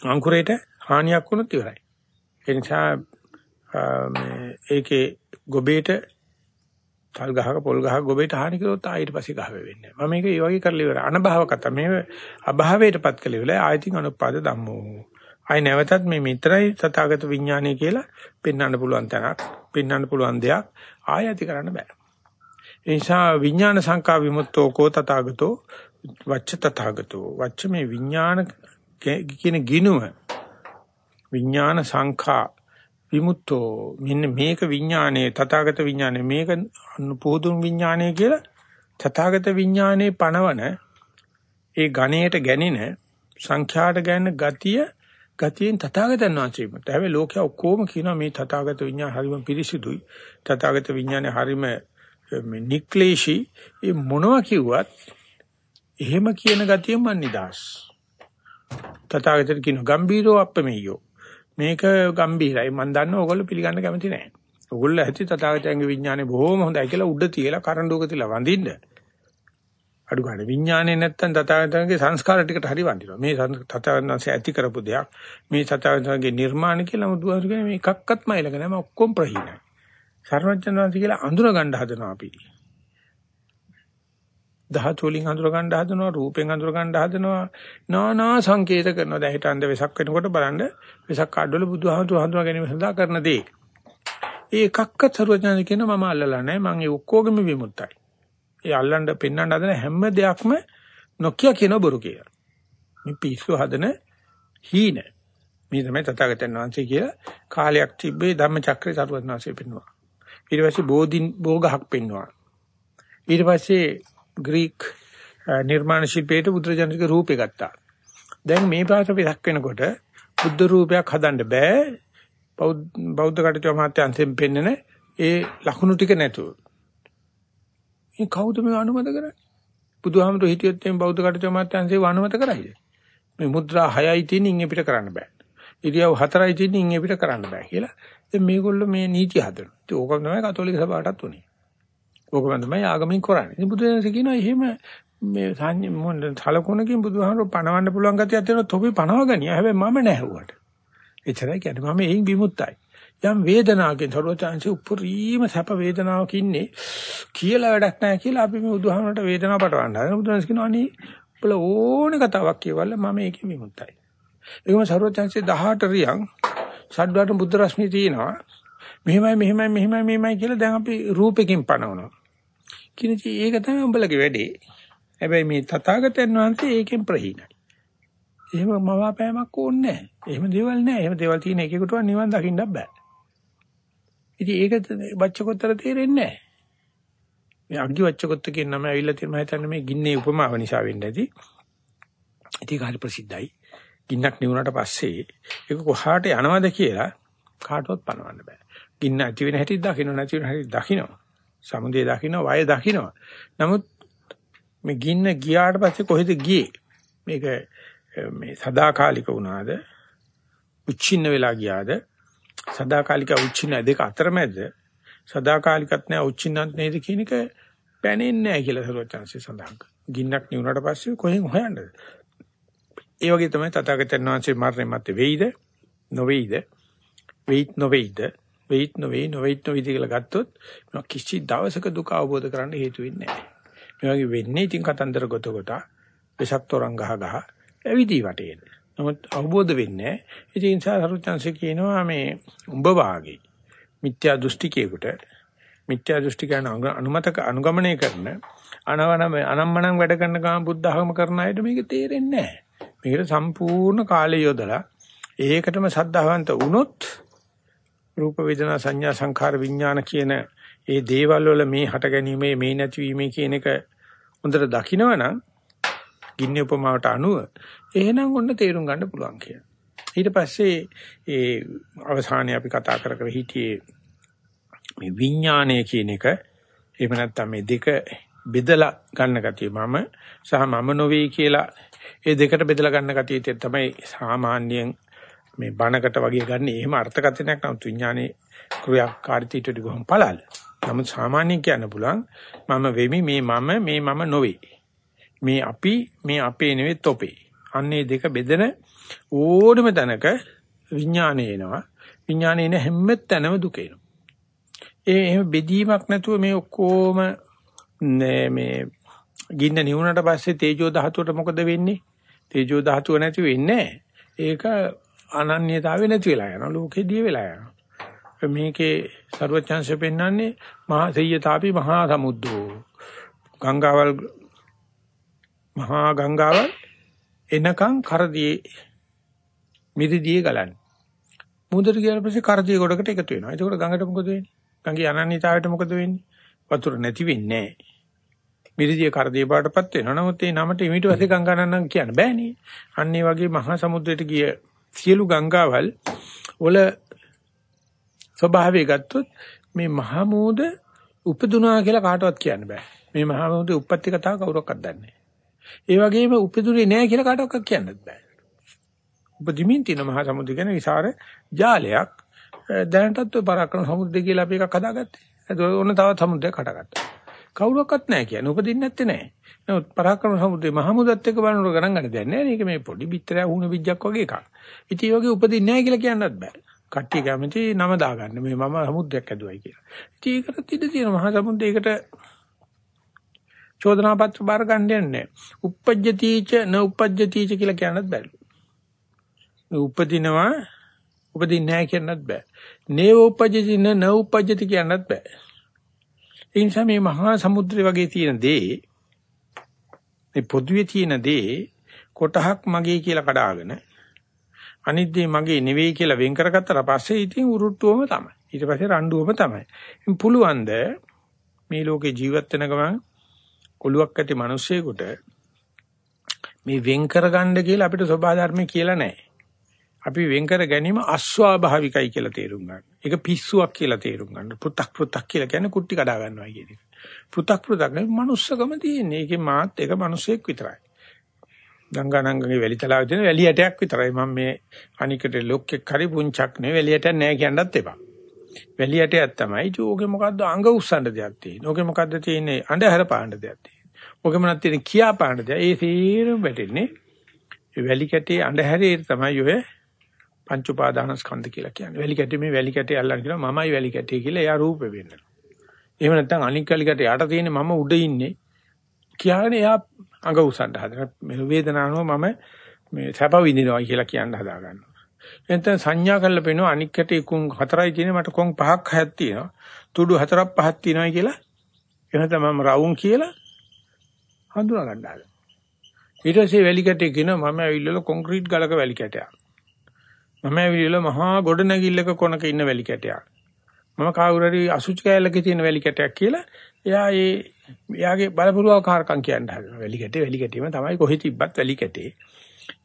S1: අංකුරේට හානියක් වුණොත් ඉවරයි. ඒ නිසා මේ ඒකේ ගොබේට තල් ගහක පොල් ගහක ගොබේට හානි කරොත් ආයෙත් පස්සේ ගහ වෙන්නේ. මම මේක ඒ වගේ කරලා ඉවරයි. අනභව කත මේ අභාවයටපත් කළ ඉවරයි. ආයතින් අනුපාද ධම්මෝ. ආයි නැවතත් මේ මිත්‍රයි සතාගත විඥානය කියලා පෙන්වන්න පුළුවන් තැනක්, පෙන්වන්න පුළුවන් දෙයක් ආයති කරන්න බෑ. ඒ නිසා විඥාන සංකා විමුක්තෝ කෝ තථාගතෝ වච්ච තථාගතෝ වච්ච මේ විඥාන කියන ගිනුම විඥාන සංඛා විමුක්තෝ. මෙන්න මේක විඥානයේ තථාගත විඥානයේ. මේක පොදුන් විඥානයේ කියලා තථාගත විඥානයේ පණවන ඒ ගණයට ගැනින සංඛ්‍යාට ගැන ගතිය ගතියෙන් තථාගතයන් වහන්සේට හැබැයි ලෝකයා ඔක්කොම කියනවා මේ තථාගත විඥාන හරිම පිරිසිදුයි. තථාගත විඥානේ හරිම නික්ලේශී. ඒ මොනවා කිව්වත් එහෙම කියන ගතිය මන් නිදාස් තථාගතයන් කියන ගම්බීරෝ අප්පමෙයෝ. මේක ගම්බීරයි මම දන්න ඕගොල්ලෝ පිළිගන්න කැමති නැහැ. ඕගොල්ලෝ ඇති තථාගතයන්ගේ විඥානේ බොහොම හොඳයි කියලා උඩ තියලා කරඬුවක තියලා වඳින්න. අඩු ගන්න විඥානේ නැත්තම් තථාගතයන්ගේ සංස්කාර ටිකට හරි වඳිනවා. මේ තථාගතයන්සේ ඇති කරපු දෙයක්. මේ තථාගතයන්ගේ නිර්මාණ කියලා මුදුහාරු කියන්නේ මේ එකක්වත්ම ඊළඟ නැහැ. ඔක්කොම ප්‍රහීනයි. සර්වඥාන්සේ කියලා අඳුර ගන්න හදනවා අපි. ධාතු වලින් අඳුර ගන්න හදනවා රූපෙන් අඳුර ගන්න හදනවා. නානා සංකේත කරනවා. දැන් හිතන්න වෙසක් වෙනකොට බලන්න වෙසක් කාඩවල බුදුහාමුදුර හඳුනා ගැනීම සඳහා කරන දේ. ඒ එකක්වත් සරුවඥාන කියන මම අල්ලලා නැහැ. මම ඒ ඔක්කොගෙම විමුක්තයි. ඒ අල්ලන්න පෙන්වන්න හදන හැම දෙයක්ම නොකිය කියන බොරු කියලා. මේ පිස්සු හදන හීන. මේ තමයි තථාගතයන් වහන්සේ කියලා කාලයක් තිබ්බේ ධම්මචක්‍රේ සරුවඥාන්සේ පෙන්වුවා. ඊට පස්සේ බෝධින් භෝගහක් පෙන්වුවා. ඊට පස්සේ ග්‍රීක නිර්මාණ ශිල්පයේට බුදුරජාණන්ගේ රූපේ ගත්තා. දැන් මේ පාට වෙනක් වෙනකොට බුද්ධ රූපයක් හදන්න බෑ. බෞද්ධ කටයුතු මහත්යන්සෙන් පෙන්නන ඒ ලකුණු ටික නැතුව. මේ කවුද මේ අනුමත කරන්නේ? බුදුහාමුදුරු හිටියොත් එම් බෞද්ධ කටයුතු මහත්යන්සේ අනුමත කරයිද? මේ මුද්‍රා 6යි තියෙන ඉන් පිට කරන්න බෑ. ඉරියව් 4යි තියෙන ඉන් පිට කරන්න බෑ කියලා. දැන් මේගොල්ලෝ මේ නීති හදනවා. ඒක ඕක තමයි කතෝලික සභාවටත් උනේ. ඕකම තමයි ආගමින් කරන්නේ. ඉතින් බුදුරජාණන් කියනවා එහෙම මේ සංඥ මොන සලකුණකින් බුදුහාමර පණවන්න පුළුවන් ගතියක් තියෙනවා තොපි පණව ගනිය. හැබැයි මම නැහුවට. එච්චරයි කියන්නේ මම එයින් විමුක්තයි. යම් වේදනාවකින් සරුවචාන්සේ උප්පරීම සැප වේදනාවක ඉන්නේ කියලා වැඩක් නැහැ කියලා අපි මේ බුදුහාමරට වේදනාව පටවන්න හදන බුදුන්ස් කියනවා අනේ උඹලා ඕනේ කතාවක් කියවල මම ඒකෙ විමුක්තයි. ඒකම සරුවචාන්සේ 18 රියන් සඩ්ඩාට බුද්ධ රශ්මිය තියෙනවා. මෙහෙමයි මෙහෙමයි මෙහෙමයි මෙහෙමයි කියලා දැන් අපි රූපෙකින් පනවනවා. කිනිචි ඒක තමයි උඹලගේ වැඩේ. හැබැයි මේ තථාගතයන් වහන්සේ ඒකෙන් ප්‍රහීනයි. එහෙම මවාපෑමක් ඕනේ නැහැ. එහෙම දේවල් නැහැ. එහෙම දේවල් තියෙන එකෙකුට නිවන් දකින්න බෑ. ඉතින් ඒක බච්චකොත්තර තේරෙන්නේ නැහැ. මේ අග්ගි වච්චකොත්ත කියන නම ඇවිල්ලා තියෙන මම හිතන්නේ මේ ගින්නේ උපමාව නිසා වෙන්න ඇති. ඉතින් ඒක හරි ප්‍රසිද්ධයි. ගින්නක් නිවුණාට පස්සේ ඒක කොහාට යනවද කියලා කාටවත් පනවන්න බෑ. ගින්න ඇති වෙන හැටි දකින්න නැති වෙන හැටි දකින්න. සමුදේ දකින්න, වය දකින්න. නමුත් මේ ගින්න ගියාට පස්සේ කොහෙද ගියේ? මේක මේ සදාකාලික වුණාද? උච්චින්න වෙලා ගියාද? සදාකාලික උච්චින්න දෙක අතරමැද සදාකාලිකත් නැහැ උච්චින්නත් නේද කියන එක පැනෙන්නේ නැහැ කියලා සරුවචාන්සේ සඳහන් කරනවා. ගින්නක් නිවුණාට පස්සේ කොහෙන් හොයන්නද? ඒ වගේ තමයි තථාගතයන් වහන්සේ මරණය මත වෙයිද? නොවේයිද? වෙයිත් නොවේයිද? වෙයිත් නොවේ නොවේයිත් නොවේයිද කියලා ගත්තොත් කිසි දවසක දුක අවබෝධ කරන්න හේතු වෙන්නේ නැහැ. මේ වගේ වෙන්නේ ඉතින් කතන්දර ගොත කොට වෙසක් තොරන් ගහ ගහ ඇවිදී වටේන. නමුත් අවබෝධ වෙන්නේ නැහැ. ඒ නිසා සරුවචාන්සේ කියනවා මේ උඹ වාගේ මිත්‍යා දෘෂ්ටිකයෙකුට මිත්‍යා දෘෂ්ටිකයන් අනුමතක අනුගමනය කරන අනවනම අනම්මනම් වැඩ කරන ගාම බුද්ධ ධර්ම කරන අයට මේක තේරෙන්නේ නැහැ. මේකට සම්පූර්ණ කාලය යොදලා ඒකටම සද්ධාවන්ත වුණොත් රූප වේදනා සංඥා සංඛාර විඥාන කියන ඒ දේවල් වල මේ හට ගැනීමේ මේ නැතිවීමේ කියන එක හොඳට දකිනවනම් ගින්න උපමාවට අනුව එහෙනම් ඔන්න තේරුම් ගන්න පුළුවන් කියලා. ඊට පස්සේ ඒ අවසානයේ අපි කතා කර කර හිටියේ මේ විඥානය කියන එක එහෙම නැත්නම් මේ දෙක බෙදලා ගන්න ගතිය මම සහ මම නොවේ කියලා ඒ දෙකට බෙදලා ගන්න ගතිය තමයි සාමාන්‍යයෙන් මේ බණකට වගේ ගන්න එහෙම අර්ථකථනයක් නමුත් විඥානයේ ක්‍රියාකාරීත්වයට ගොම් පළල්. නමුත් සාමාන්‍යයෙන් කියන්න පුළුවන් මම වෙමි මේ මම මේ මම නොවේ. මේ අපි මේ අපේ නෙවෙයි තොපේ. අන්නේ දෙක බෙදෙන ඕනම තැනක විඥානය එනවා. විඥානය එන හැම තැනම දුක එනවා. ඒ එහෙම බෙදීමක් නැතුව මේ ඔක්කොම මේ ගින්න නිවුනට පස්සේ තේජෝ ධාතුවට මොකද වෙන්නේ? තේජෝ ධාතුව නැති වෙන්නේ ඒක අනන්‍යතාවය නැති වෙලා යනවා. ලෝකේ දිය වෙලා යනවා. මේකේ ਸਰවඥාංශය පෙන්වන්නේ මහා සෙය්‍යතාපි මහා සමුද්දෝ. ගංගාවල් මහා ගංගාවල් එනකන් කරදී මිරිදී ගලන්නේ. මුහුදට ගියාට පස්සේ කරදී ගොඩකට එකතු වෙනවා. එතකොට ගඟට මොකද වෙන්නේ? ගඟේ අනන්‍යතාවයට මොකද වෙන්නේ? වතුර නැති වෙන්නේ නැහැ. මිරිදිය කරදී පාටපත් වෙනවා. නමුත් ඒ නමට ඊට පස්සේ ගංගානන්නම් කියන්න බෑනේ. අන්න ඒ වගේ මහා සමුද්‍රයට ගිය සියලු ගංගාවල් වල ස්වභාවය ගත්තොත් මේ මහා මෝද උපදුනා කියලා කාටවත් කියන්න බෑ. මේ මහා මෝදේ උප්පත්ති කතාව කවුරක්වත් දන්නේ නැහැ. ඒ වගේම උපදුනේ නැහැ කියලා කාටවත් කියන්නත් බෑ. උපදිමින් තියෙන මහා සමුද්‍රය ගැන විසර ජාලයක් දැනටත් ඔය පරාක්‍රම සමුද්‍රය කියලා අපි එකක් හදාගත්තේ. ඒක ඕන තවත් සමුද්‍රයක් හදාගත්තා. කවුරක්වත් නැහැ කියන්නේ උපදින්නේ නැත්තේ නැහැ. නමුත් පරාක්‍රම සමුද්‍රේ මහමුදත් එක්ක බලනකොට ගණන් ගන්න දෙයක් නැහැ. මේක මේ පොඩි පිටරය වුණ විජ්ජක් වගේ එකක්. ඉතින් ඒ වගේ උපදින්නේ නැහැ කියලා කියන්නත් බෑ. කට්ටිය කැමති නම දාගන්න මේ මම සමුද්‍රයක් ඇදුවයි කියලා. ඉතින් ඒකට ඉඩ තියෙන මහා සමුද්‍රයකට චෝදනා පත්‍ර බාර ගන්න යන්නේ. uppajjatiච න uppajjatiච කියලා කියන්නත් බෑ. උපදිනවා උපදින්නේ නැහැ කියන්නත් බෑ. නේව uppajjati න uppajjati කියන්නත් බෑ. ඒ නිසා මේ මහා සමුද්‍රය වගේ තියෙන දේ මේ පොදුවේ තියෙන දේ කොටහක් මගේ කියලා කඩාගෙන අනිත් දේ මගේ නෙවෙයි කියලා වෙන් කරගත්තට පස්සේ ඉතින් උරුට්ටුවම තමයි. ඊට පස්සේ රණ්ඩුවම තමයි. ඉතින් පුළුවන්ද මේ ලෝකේ ජීවත් වෙන ගමන් ඔළුවක් ඇති මිනිස්සෙකුට මේ වෙන් කරගන්න කියලා අපිට සබහා ධර්මයේ කියලා නැහැ. අපි වෙන් කර ගැනීම අස්වාභාවිකයි කියලා තේරුම් ගන්න. ඒක පිස්සුවක් කියලා තේරුම් ගන්න. පෘ탁 පෘ탁 කියලා කියන්නේ කුට්ටි කඩා ගන්නවා කියන එක. පෘ탁 පෘ탁 නේ මනුස්සකම තියෙන්නේ. ඒකේ මාත් එක මිනිසෙක් විතරයි. ගංගානංගගේ වැලිතලාවේ තියෙන වැලි ඇටයක් විතරයි. මම මේ අනිකට ලොක්ෙක් හරි පුංචක් නේ වැලි ඇටයක් නෑ කියන්නත් එපා. වැලි ඇටයක් තමයි. ඕකේ මොකද්ද අඟ උස්සන්න දෙයක් තියෙන්නේ. ඕකේ මොකද්ද තියෙන්නේ අඬහැර පාන්න දෙයක් තියෙන්නේ. ඕකේ මොනක් තියෙන්නේ කියා පාන්න දෙයක්. ඒ තීරම වැටෙන්නේ. වැලි කැටේ අඬහැරේ තමයි ඔය පංච උපාදානස්කන්ධ කියලා කියන්නේ. වැලි කැටේ මේ වැලි කැටේ අල්ලන්න කියනවා මමයි වැලි කැටේ කියලා එයා රූපෙ වෙන්න. එහෙම නැත්නම් අනික් වැලි කැටේ යට තියෙන මම උඩ ඉන්නේ කියන්නේ එයා අඟ උසන්න හදන. මේ වේදනාව මම මේ සැප විඳිනවා කියලා කියන්න හදා ගන්නවා. එතෙන් සංඥා කරලා පෙන්නන අනික් කැටේ කුන් හතරයි තියෙන මට කොන් පහක් හයක් තියෙනවා. තුඩු හතරක් පහක් තියෙනවා කියලා එහෙනම් මම රවුම් කියලා හඳුනා ගන්නවා. ඊට පස්සේ වැලි කැටේ කියනවා මම ඇවිල්ලා කොන්ක්‍රීට් ගලක වැලි කැටයක්. මම ඇවිල්ලා මහා ගොඩනැගිල්ලක කොනක ඉන්න වැලි කැටයක්. මම කවුරු හරි අසුචි කැලලක තියෙන වැලි කැටයක් කියලා එයා ඒ එයාගේ බලපුරුවකාරකම් කියන්න හදනවා. වැලි කැටේ වැලි කැටේම තමයි කොහෙ තිබ්බත් වැලි කැටේ.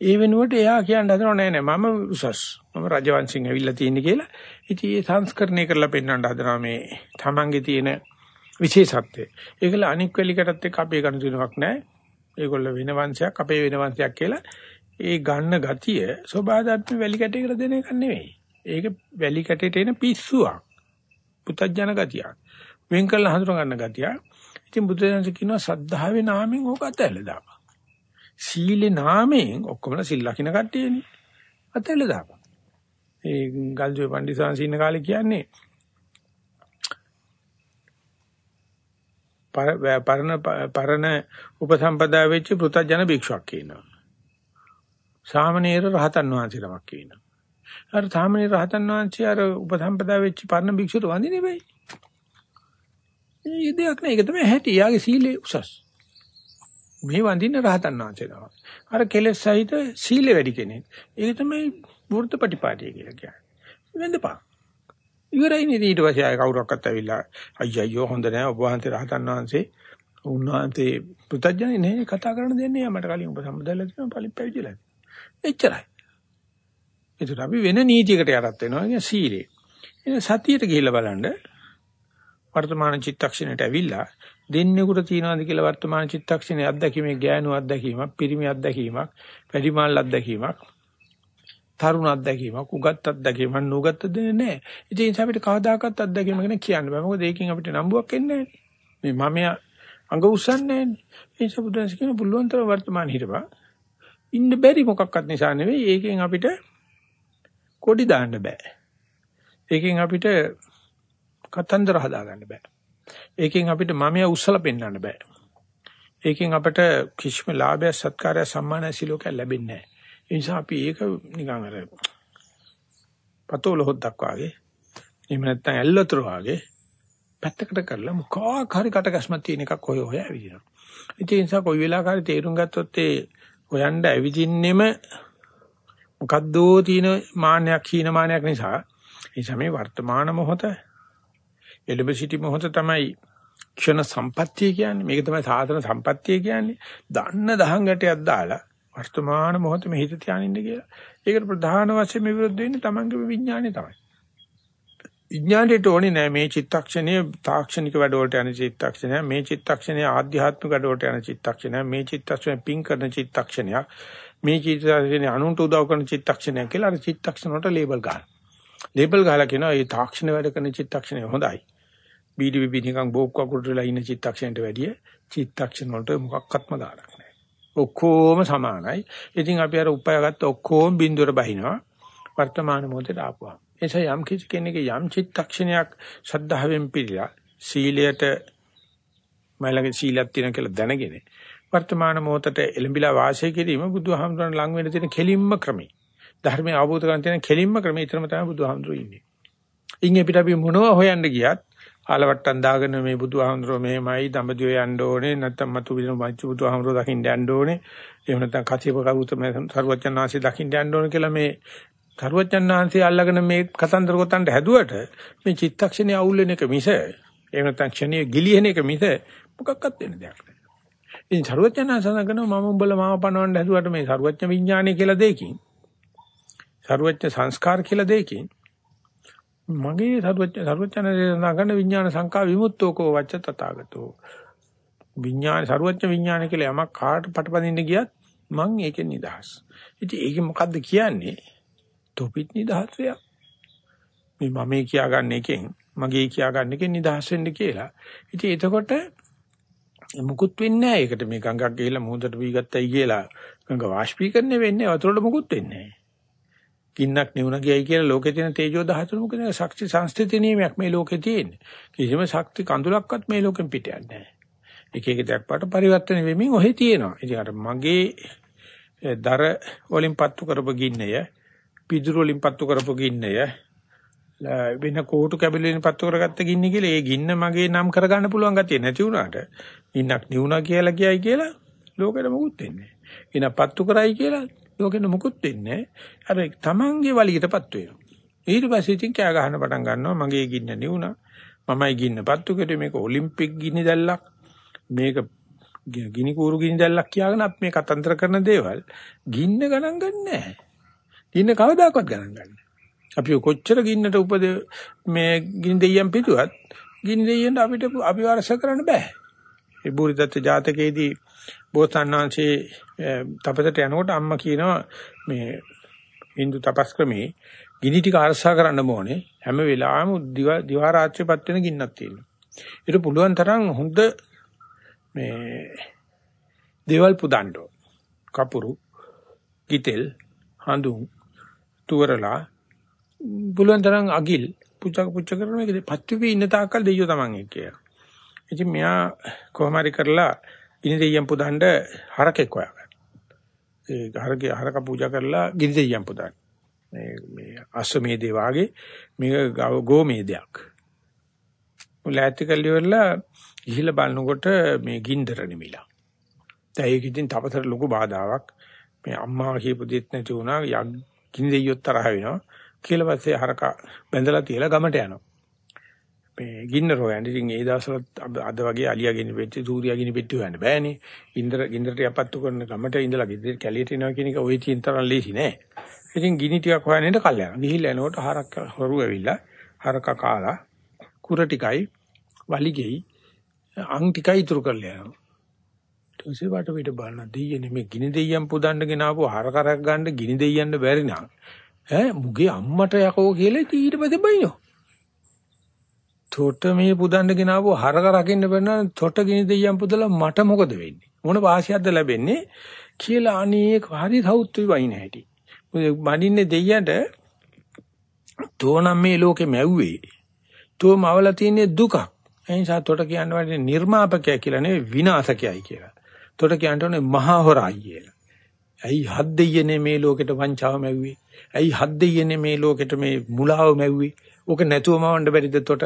S1: ඒ වෙනුවට එයා කියන්න හදනව නෑ නෑ මම උසස්. මම රජවංශින් ඇවිල්ලා තියෙන්නේ කියලා. ඉතින් ඒ සංස්කරණය කරලා පෙන්වන්න හදනවා මේ තමන්ගේ තියෙන විශේෂත්වය. ඒකල අනික් වැලිකටත් එක්ක අපේ ගනුදෙනුවක් නැහැ. ඒගොල්ල වෙන වංශයක් අපේ වෙන වංශයක් කියලා ඒ ගන්න ගතිය සෝබාදත්ම වැලිකටයකට දෙන එක නෙවෙයි. ඒක වැලිකටේට එන පිස්සුවක්. පුතඥන ගතියක්. වෙන් කළ හඳුන ගන්න ගතියක්. ඉතින් බුදුදහම කියනවා සද්ධාවේ නාමයෙන් ඕක අතහැරලා දාපන්. සීලේ නාමයෙන් ඔක්කොම සිල් ලකින කට්ටියනේ. අතහැරලා දාපන්. ඒ ගල්ජෝ පණ්ඩිතාංශ ඉන්න කාලේ කියන්නේ පරණ පරණ උපසම්පදා වෙච්ච පෘථජන භික්ෂුවක් කියනවා. සාමණේර රහතන් වහන්සේ නමක් කියනවා. අර සාමණේර රහතන් වහන්සේ අර උපසම්පදා වෙච්ච පරණ භික්ෂුවට වඳින්නේ වෙයි. මේ දෙයක් නෑ ඒක තමයි ඇහැටි. යාගේ සීලේ උසස්. මේ වඳින්න රහතන් වහන්සේ නමක්. අර කෙලෙස් සහිත සීලෙ වැඩි කෙනෙක්. ඒක තමයි වෘත්තපටිපාටිය කියලා කියන්නේ. වෙන්දපා. ඉවරයි නේද ඊට පස්සේ ආය කවුරක්වත් ඇවිල්ලා අයියෝ හොඳ නෑ ඔබ වහන්සේ රහතන් වහන්සේ උන්වහන්සේ පුතඥනේ නේ කතා කරන්න දෙන්නේ යා මට කලින් ඔබ සම්බදල්ලා තියෙනවා පළි පැවිදිලා එච්චරයි ඒකට අපි වෙන නීතියකට යටත් වෙනවා කියන්නේ සීලේ එන සතියට ගිහිල්ලා බලන්න වර්තමාන චිත්තක්ෂණයට ඇවිල්ලා දෙන්නෙකුට තියනවාද කියලා වර්තමාන චිත්තක්ෂණයේ අත්දැකීමේ ගෑනු අත්දැකීමක් පිරිමි අත්දැකීමක් වැඩිමාල් අත්දැකීමක් තරුණ අත්දැකීමක් උගත් අත්දැකීමක් නුගත් දෙන්නේ නැහැ. ඉතින් අපිට කවදාකවත් අත්දැකීම ගැන කියන්න බෑ. මොකද ඒකෙන් අපිට නම්බුවක් එන්නේ නැහැ. මේ මම අඟ උස්සන්නේ නැහැ. ඒ සබුදන්ස් කියන බුල්ලොන්තර වර්තමාන හිටපන්. ඉන්න බැරි මොකක්වත් නිසා නෙවෙයි. ඒකෙන් අපිට කොඩි දාන්න බෑ. ඒකෙන් අපිට කතන්දර හදාගන්න බෑ. ඒකෙන් අපිට මමයා උස්සලා පෙන්වන්න බෑ. ඒකෙන් අපිට කිසිම ලාභය සත්කාරය සම්මානය සිලෝකයක් ලැබෙන්නේ නැහැ. ඒ නිසා අපි ඒක නිකන් අර පතෝල හොද්දක් වාගේ එහෙම නැත්නම් ඇල්ලතර වාගේ පැත්තකට කරලා මොකක් හරි කටකස්මක් තියෙන එකක් හොය හොය ඇවිදිනවා. ඒ නිසා කොයි වෙලාවකරි තේරුම් ගත්තොත් ඒ හොයන්න ඇවිදින්නෙම මොකද්දෝ තියෙන මාන්නයක් හීන මාන්නයක් නිසා ඒ සමේ වර්තමාන මොහොත එළඹ සිටි මොහොත තමයි ක්ෂණ සම්පත්තිය කියන්නේ. මේක තමයි සාධන සම්පත්තිය කියන්නේ. දන්න දහං ගැටයක් දාලා වර්තමාන මොහොතේ හිත තියානින්න කියලා. ඒකට ප්‍රධාන වශයෙන් මේ විරුද්ධ වෙන්නේ තමන්ගේ විඥානය තමයි. විඥාණයට ඕනේ නෑ මේ චිත්තක්ෂණයේ තාක්ෂණික වැඩවලට යන චිත්තක්ෂණය මේ චිත්තක්ෂණයේ ආධ්‍යාත්මික වැඩවලට යන චිත්තක්ෂණය මේ චිත්තක්ෂණය පිං කරන චිත්තක්ෂණයක් මේ චිත්තක්ෂණයේ අනුන්ට උදව් කරන චිත්තක්ෂණයක් කියලා අර චිත්තක්ෂණ වලට ලේබල් ගන්න. ලේබල් ගහලා කියනවා මේ තාක්ෂණ වැඩ කරන චිත්තක්ෂණය හොඳයි. බීඩිවි නිකන් බෝක් වකුරට වෙලා ඉන්න චිත්තක්ෂණයට වැඩිය චිත්තක්ෂණ වලට මොකක්වත්ම දාලා ඔක්කොම සමානයි. ඉතින් අපි අර උපයාගත්ත ඔක්කොම බිඳුවර බහිනවා. වර්තමාන මොහොතේ ආපුවා. එසේ යම් කිසි කෙනෙක්ගේ යම් චිත්තක්ෂණයක් ශද්ධාවෙන් පිළිලා සීලයට මයිලගේ සීලයක් තියෙන කියලා දැනගෙන වර්තමාන මොහොතට එළඹිලා වාසය කිරීම බුදුහාමුදුරන් ලඟ වෙන තියෙන කෙලින්ම ක්‍රමයි. ධර්මය අවබෝධ කරගන්න තියෙන කෙලින්ම ක්‍රමය ඊතරම තමයි බුදුහාමුදුරු ඉන්නේ. ඉන් අපිට අපි මොනවා හොයන්න ගියත් ආලවට්ටම් දාගෙන මේ බුදුහාමුදුරුවෝ මෙහෙමයි දඹදිව යන්න ඕනේ නැත්නම් මතු පිළිම මච්ච බුදුහාමුදුරුවෝ දකින්න යන්න ඕනේ එහෙම නැත්නම් කතියප කරුත මේ සරුවච්චන් ආංශي දකින්න යන්න ඕනේ කියලා මේ සරුවච්චන් ආංශي අල්ලගෙන මේ කතන්දර ගොතන්න හැදුවට මේ චිත්තක්ෂණයේ අවුල් වෙන එක මිස එහෙම නැත්නම් ක්ෂණයේ ගිලිහෙන එක මිස මොකක්වත් වෙන දෙයක් නෑ. ඉතින් සරුවච්චන් ආංශනගෙන මම උඹලා මාව පනවන්න හැදුවට මේ සරුවච්ච විඥානය කියලා දෙයකින් සරුවච්ච සංස්කාර කියලා දෙයකින් මගේ සරුවච සරුවචන දේශනා කරන විඥාන සංකා විමුක්තෝකෝ වච්ච තථාගතෝ විඥාන සරුවච විඥාන කියලා යමක් කාට පටපදින්න ගියත් මං ඒකෙන් නිදහස්. ඉතින් ඒක මොකද්ද කියන්නේ? තොපිට නිදහස් වෙයක්. මේ මම කියා ගන්න එකෙන් මගේ කියා ගන්න එකෙන් නිදහස් වෙන්න කියලා. ඉතින් එතකොට මුකුත් වෙන්නේ නැහැ. ඒකට මේ ගඟක් ගිහලා මොහොතට වී ගත්තයි කියලා ගඟ වාෂ්පීකරණය වෙන්නේ වතුරට මුකුත් වෙන්නේ නැහැ. ගින්නක් නිවුණ ගියයි කියලා ලෝකේ තියෙන තේජෝ දහතුන මොකද ශක්ති සංස්ථිති නියමයක් මේ ලෝකේ තියෙන්නේ. කිසිම ශක්ති කඳුලක්වත් මේ ලෝකෙන් පිට යන්නේ නැහැ. එක එක දෙයක් පාට පරිවර්තන වෙමින් ඔහෙ තියෙනවා. ඉතින් අර මගේ දර වලින් පත්තු කරපු ගින්නය, පිදුරු වලින් පත්තු කරපු ගින්නය, වෙන කෝටු කැබලි වලින් පත්තු කරගත්ත ගින්න කියලා ඒ ගින්න මගේ නම් කරගන්න පුළුවන් ගතිය නැති වුණාට ඉන්නක් නිවුණා කියලා කියයි කියලා ලෝකෙට මොකුත් වෙන්නේ නැහැ. ඉන්න පත්තු කරයි කියලා ලෝකෙට මොකුත් වෙන්නේ නැහැ. අර තමන්ගේ වලියටපත් වෙනවා. ඊට පස්සේ ඉතින් කෑ ගහන්න පටන් ගන්නවා මගේ ගින්න නිවුණා. මමයි ගින්න පත්තු කරේ මේක ඔලිම්පික් ගිනි දැල්ලක්. මේක ගිනි කූරු ගිනි දැල්ලක් කියාගෙන අපි මේ කතන්දර කරන දේවල් ගින්න ගණන් ගන්නෑ. ගින්න කවදාකවත් ගණන් ගන්නෑ. අපි කොච්චර ගින්නට උපද මේ ගිනි දෙයියන් පිටුවත් ගිනි දෙයියන්ට අපිට අපි වරස කරන්න බෑ. ඒ බුරිදත්ත ජාතකයේදී බෝසත්ණන්සේ තපසට යනකොට අම්මා කියනවා මේ Hindu තපස් ක්‍රමේ ගිනි ටික අරසා කරන්න ඕනේ හැම වෙලාවෙම දිවා රාත්‍රියපත් වෙන ගින්නක් තියෙනවා. ඒක පුළුවන් තරම් හොඳ මේ දේවල් පුදන්න කපුරු ගිතෙල් හඳුන් තුවරලා පුළුවන් තරම් අගිල් පුච්ච පුච්ච කරන මේකේ පත්විපි ඉන්න තාක්කල් දෙයියෝ තමන් එක්ක කියලා. ඉතින් මෙයා කොහොම හරි කරලා ගිනි දෙයියන් පුදන්න හරකෙක් හොයාගන්න. ඒ හරකේ හරක පූජා කරලා ගිනි දෙයියන් පුදන්න. මේ මේ අශ්වමේධේ වාගේ මේක ගෝමේධයක්. මුලැති කල්ලිවලා ගිහිල්ලා බලනකොට මේ ගින්දර නිමිලා. දැන් ඒක ඉතින් තපතර ලොකු බාධාවක්. මේ අම්මා කියපු දෙත් නැති වුණා යම් ගිනි දෙයියොත් තරහ වෙනවා. කියලා පස්සේ හරක බැඳලා තියලා ගමට යනවා. මේ ගින්නර හොයන්නේ. ඉතින් ඒ දවස්වල අද වගේ අලියා ගිනි පෙට්ටි, සූර්යා ගිනි පෙට්ටි හොයන්න බෑනේ. ඉන්දර ගින්දරට යපත්තු කරන ගමට ඉඳලා ගෙදර කැලියට එනවා කියන එක ওই තියෙන තරම් ලේසි නෑ. ඉතින් ගිනි ටිකක් හොයන්නට කල් යනවා. ගිහිල්ලා එනකොට හරක් හොරු ඇවිල්ලා හරක කාලා කුර ටිකයි වලිගෙයි අං ටිකයි ඉතුරු කරලා යනවා. ඊට පස්සේ වට පිට බලන දෙයියනේ මේ ගිනි දෙයියන් පුදන්න ගෙනාවු හරකරක් ගන්න ගිනි දෙයියන්ට බැරි නා ඈ මුගේ අම්මට යකෝ කියලා ඊට පස්සේ බයිනෝ. තොට මේ පුදන්න ගෙනාවු හරක රකින්න බැන්න තොට ගිනි දෙයියන් පුදලා මට මොකද වෙන්නේ? මොන වාසියක්ද ලැබෙන්නේ? කියලා අනේ හරි සෞත්වි වයින් හැටි. මනින්නේ දෙයියන්ට තෝනම් මේ ලෝකෙ මැව්වේ. තෝ මවලා තියෙන්නේ දුකක්. ඒ නිසා තොට කියන්න වඩේ නිර්මාපකය කියලා නෙවෙයි විනාශකයයි කියලා. තොට කියන්න ඕනේ මහා හොරයි කියලා. ඇයි හත් දෙයියනේ මේ ලෝකෙට වංචාව මැව්වේ? ඇයි හත් දෙයියනේ මේ ලෝකෙට මේ මුලාව මැව්වේ? ඕක නැතුව මවන්න බැරිද තොට?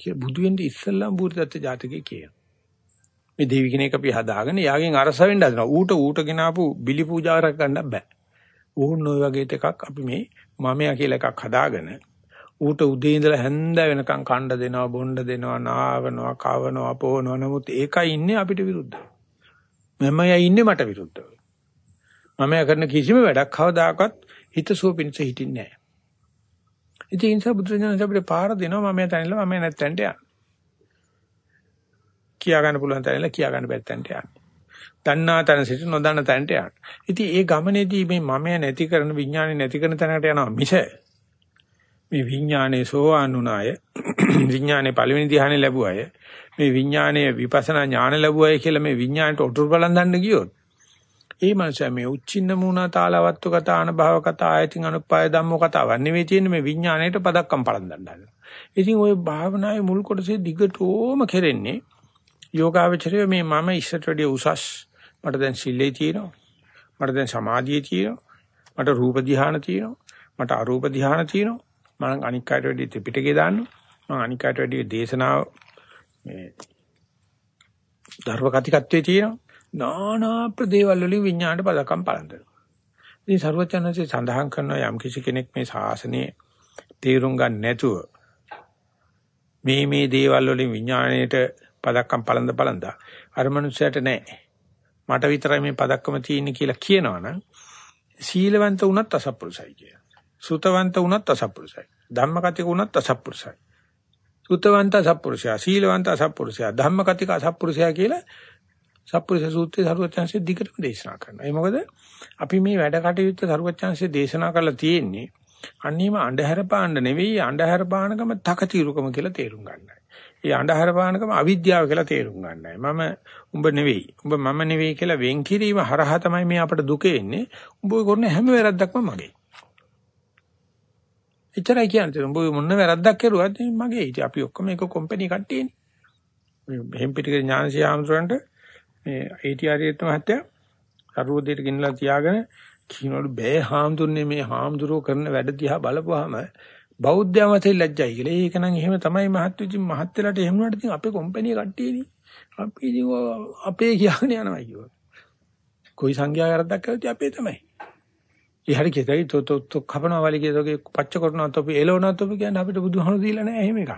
S1: කියලා බුදු වෙන්න ඉස්සල්ලාම බුද්ධත්ව ජාතකයේ කියන. මේ දෙවි කෙනෙක් අපි හදාගෙන යාගෙන් අරස වෙන්න හදනවා. ඌට ඌට ගෙනාපු බිලි පූජාවක් ගන්න බෑ. ඌන් ඔය වගේ එකක් අපි මේ මමයා කියලා එකක් හදාගෙන ඌට උදේ ඉඳලා හැන්ද වෙනකන් කණ්ඩ දෙනවා බොණ්ඩ දෙනවා නාවනවා කවනවා පොවනවා නමුත් ඒකයි ඉන්නේ අපිට විරුද්ධව. මමයා ඉන්නේ මට විරුද්ධව. මමයා කරන කිසිම වැඩක් කවදාකවත් හිතසුව පිණිස හිටින්නේ නැහැ. ඉතින් ඒ නිසා බුදුරජාණන් අපිට පාර දෙනවා මම තැනilla මම නැත්තන්ට යන්න. කියා ගන්න පුළුවන් තැනilla කියා ගන්න බැරි තැනට යන්න. දන්නා තැන සිට නොදන්න තැනට යන්න. ඉතින් ඒ ගමනේදී මේ මම නැති කරන විඥානේ නැති කරන තැනකට යනවා මිස මේ විඥානේ සෝවාන් වුණාය විඥානේ පළවෙනි ධ්‍යානෙ ලැබුවාය මේ විඥානේ විපස්සනා ඥාන ලැබුවාය කියලා මේ විඥානට ඔටුරු බලන් දන්න ගියොත් ඒ මනුස්සයා මේ උච්චින්න මූණා තාලවත්තු කතා අනභව කතා ආයතින් අනුපාය ධම්මෝ කතාවක් නෙවෙයි තියෙන්නේ මේ විඥාණයට පදක්කම් පලන් දන්නවා. ඉතින් ওই භාවනාවේ මුල් කොටසේ දිගටම කෙරෙන්නේ යෝගාවචරය මේ මම ඉස්සට වැඩිය උසස් මට දැන් සිල්ලේ තියෙනවා. මට දැන් සමාධියේ තියෙනවා. මට රූප ධ්‍යාන තියෙනවා. මට අරූප ධ්‍යාන තියෙනවා. මම අනික් අයට වැඩිය ත්‍රිපිටකේ දාන්නවා. මම අනික් අයට වැඩිය දේශනාව මේ ධර්ම කතිකත්වයේ තියෙනවා. නානා ප්‍රදේවල් වලින් විඥාණයට පදකම් පලඳනවා. ඉතින් ਸਰවඥාන්සේ සඳහන් කරනවා යම් කිසි කෙනෙක් මේ ශාසනයේ තේරුම් ගන්න නැතුව මේ මේ දේවල් වලින් විඥාණයට පදක්කම් පලඳ පලඳා අර මනුස්සයට නෑ මට විතරයි මේ පදක්කම තියෙන්නේ කියලා කියනවනම් සීලවන්ත වුණත් අසප්පුරුසයි කිය. සුතවන්ත වුණත් අසප්පුරුසයි. ධම්මකතික වුණත් අසප්පුරුසයි. සුතවන්ත අසප්පුරුෂයා සීලවන්ත අසප්පුරුෂයා ධම්මකතික අසප්පුරුෂයා කියලා සප්පුරුෂ සූත්‍රයේ සරුවචාන්සේ දිගටම දේශනා කරනවා. ඒ මොකද අපි මේ වැඩ කටයුත්ත සරුවචාන්සේ දේශනා කරලා තියෙන්නේ අන්නේම අන්ධහැර පාණ්ඩ නෙවෙයි අන්ධහැර පාණකම තකතිරුකම කියලා තේරුම් ගන්නයි. ඒ අන්ධහැර පාණකම අවිද්‍යාව කියලා තේරුම් ගන්නයි. මම උඹ නෙවෙයි. උඹ මම නෙවෙයි කියලා වෙන් කිරීම හරහා තමයි මේ අපට දුක එන්නේ. උඹ කරන හැම වැරද්දක්ම මගේ. එච්චරයි කියන්නේ. උඹ මොන වැරද්දක් කරුවත් මගේ ඉතින් අපි ඔක්කොම එක කම්පැනි කට්ටියනේ. මේ හෙම්පිටිගේ ඥානසී ආමතුරන්ට මේ ATREත් මහත්තයා සරුවදේට ගෙනලා තියාගෙන කියනවලු බෑ හාමුදුරනේ මේ හාමුදුරුවෝ කරන වැඩ දිහා බලපුවාම බෞද්ධයමතේ ලැජ්ජයි කියලා. ඒක නම් එහෙම තමයි මහත්විචි මහත් වෙලාට එහෙම වුණාට ඉතින් අපේ කම්පැනි කට්ටියනේ. අපි ඉතින් අපේ කියන්නේ යනවා අයියෝ. કોઈ සංඛ්‍යා වැරද්දක් කළොත් අපේ තමයි. ඉහරි කියතයි තො තො තො කපනවා වලි කියතෝගේ පච්ච කරනවා තොපි එලවනවා තොපි කියන්නේ අපිට බුදුහාමුදුරු දීලා නැහැ එහෙම එකක්.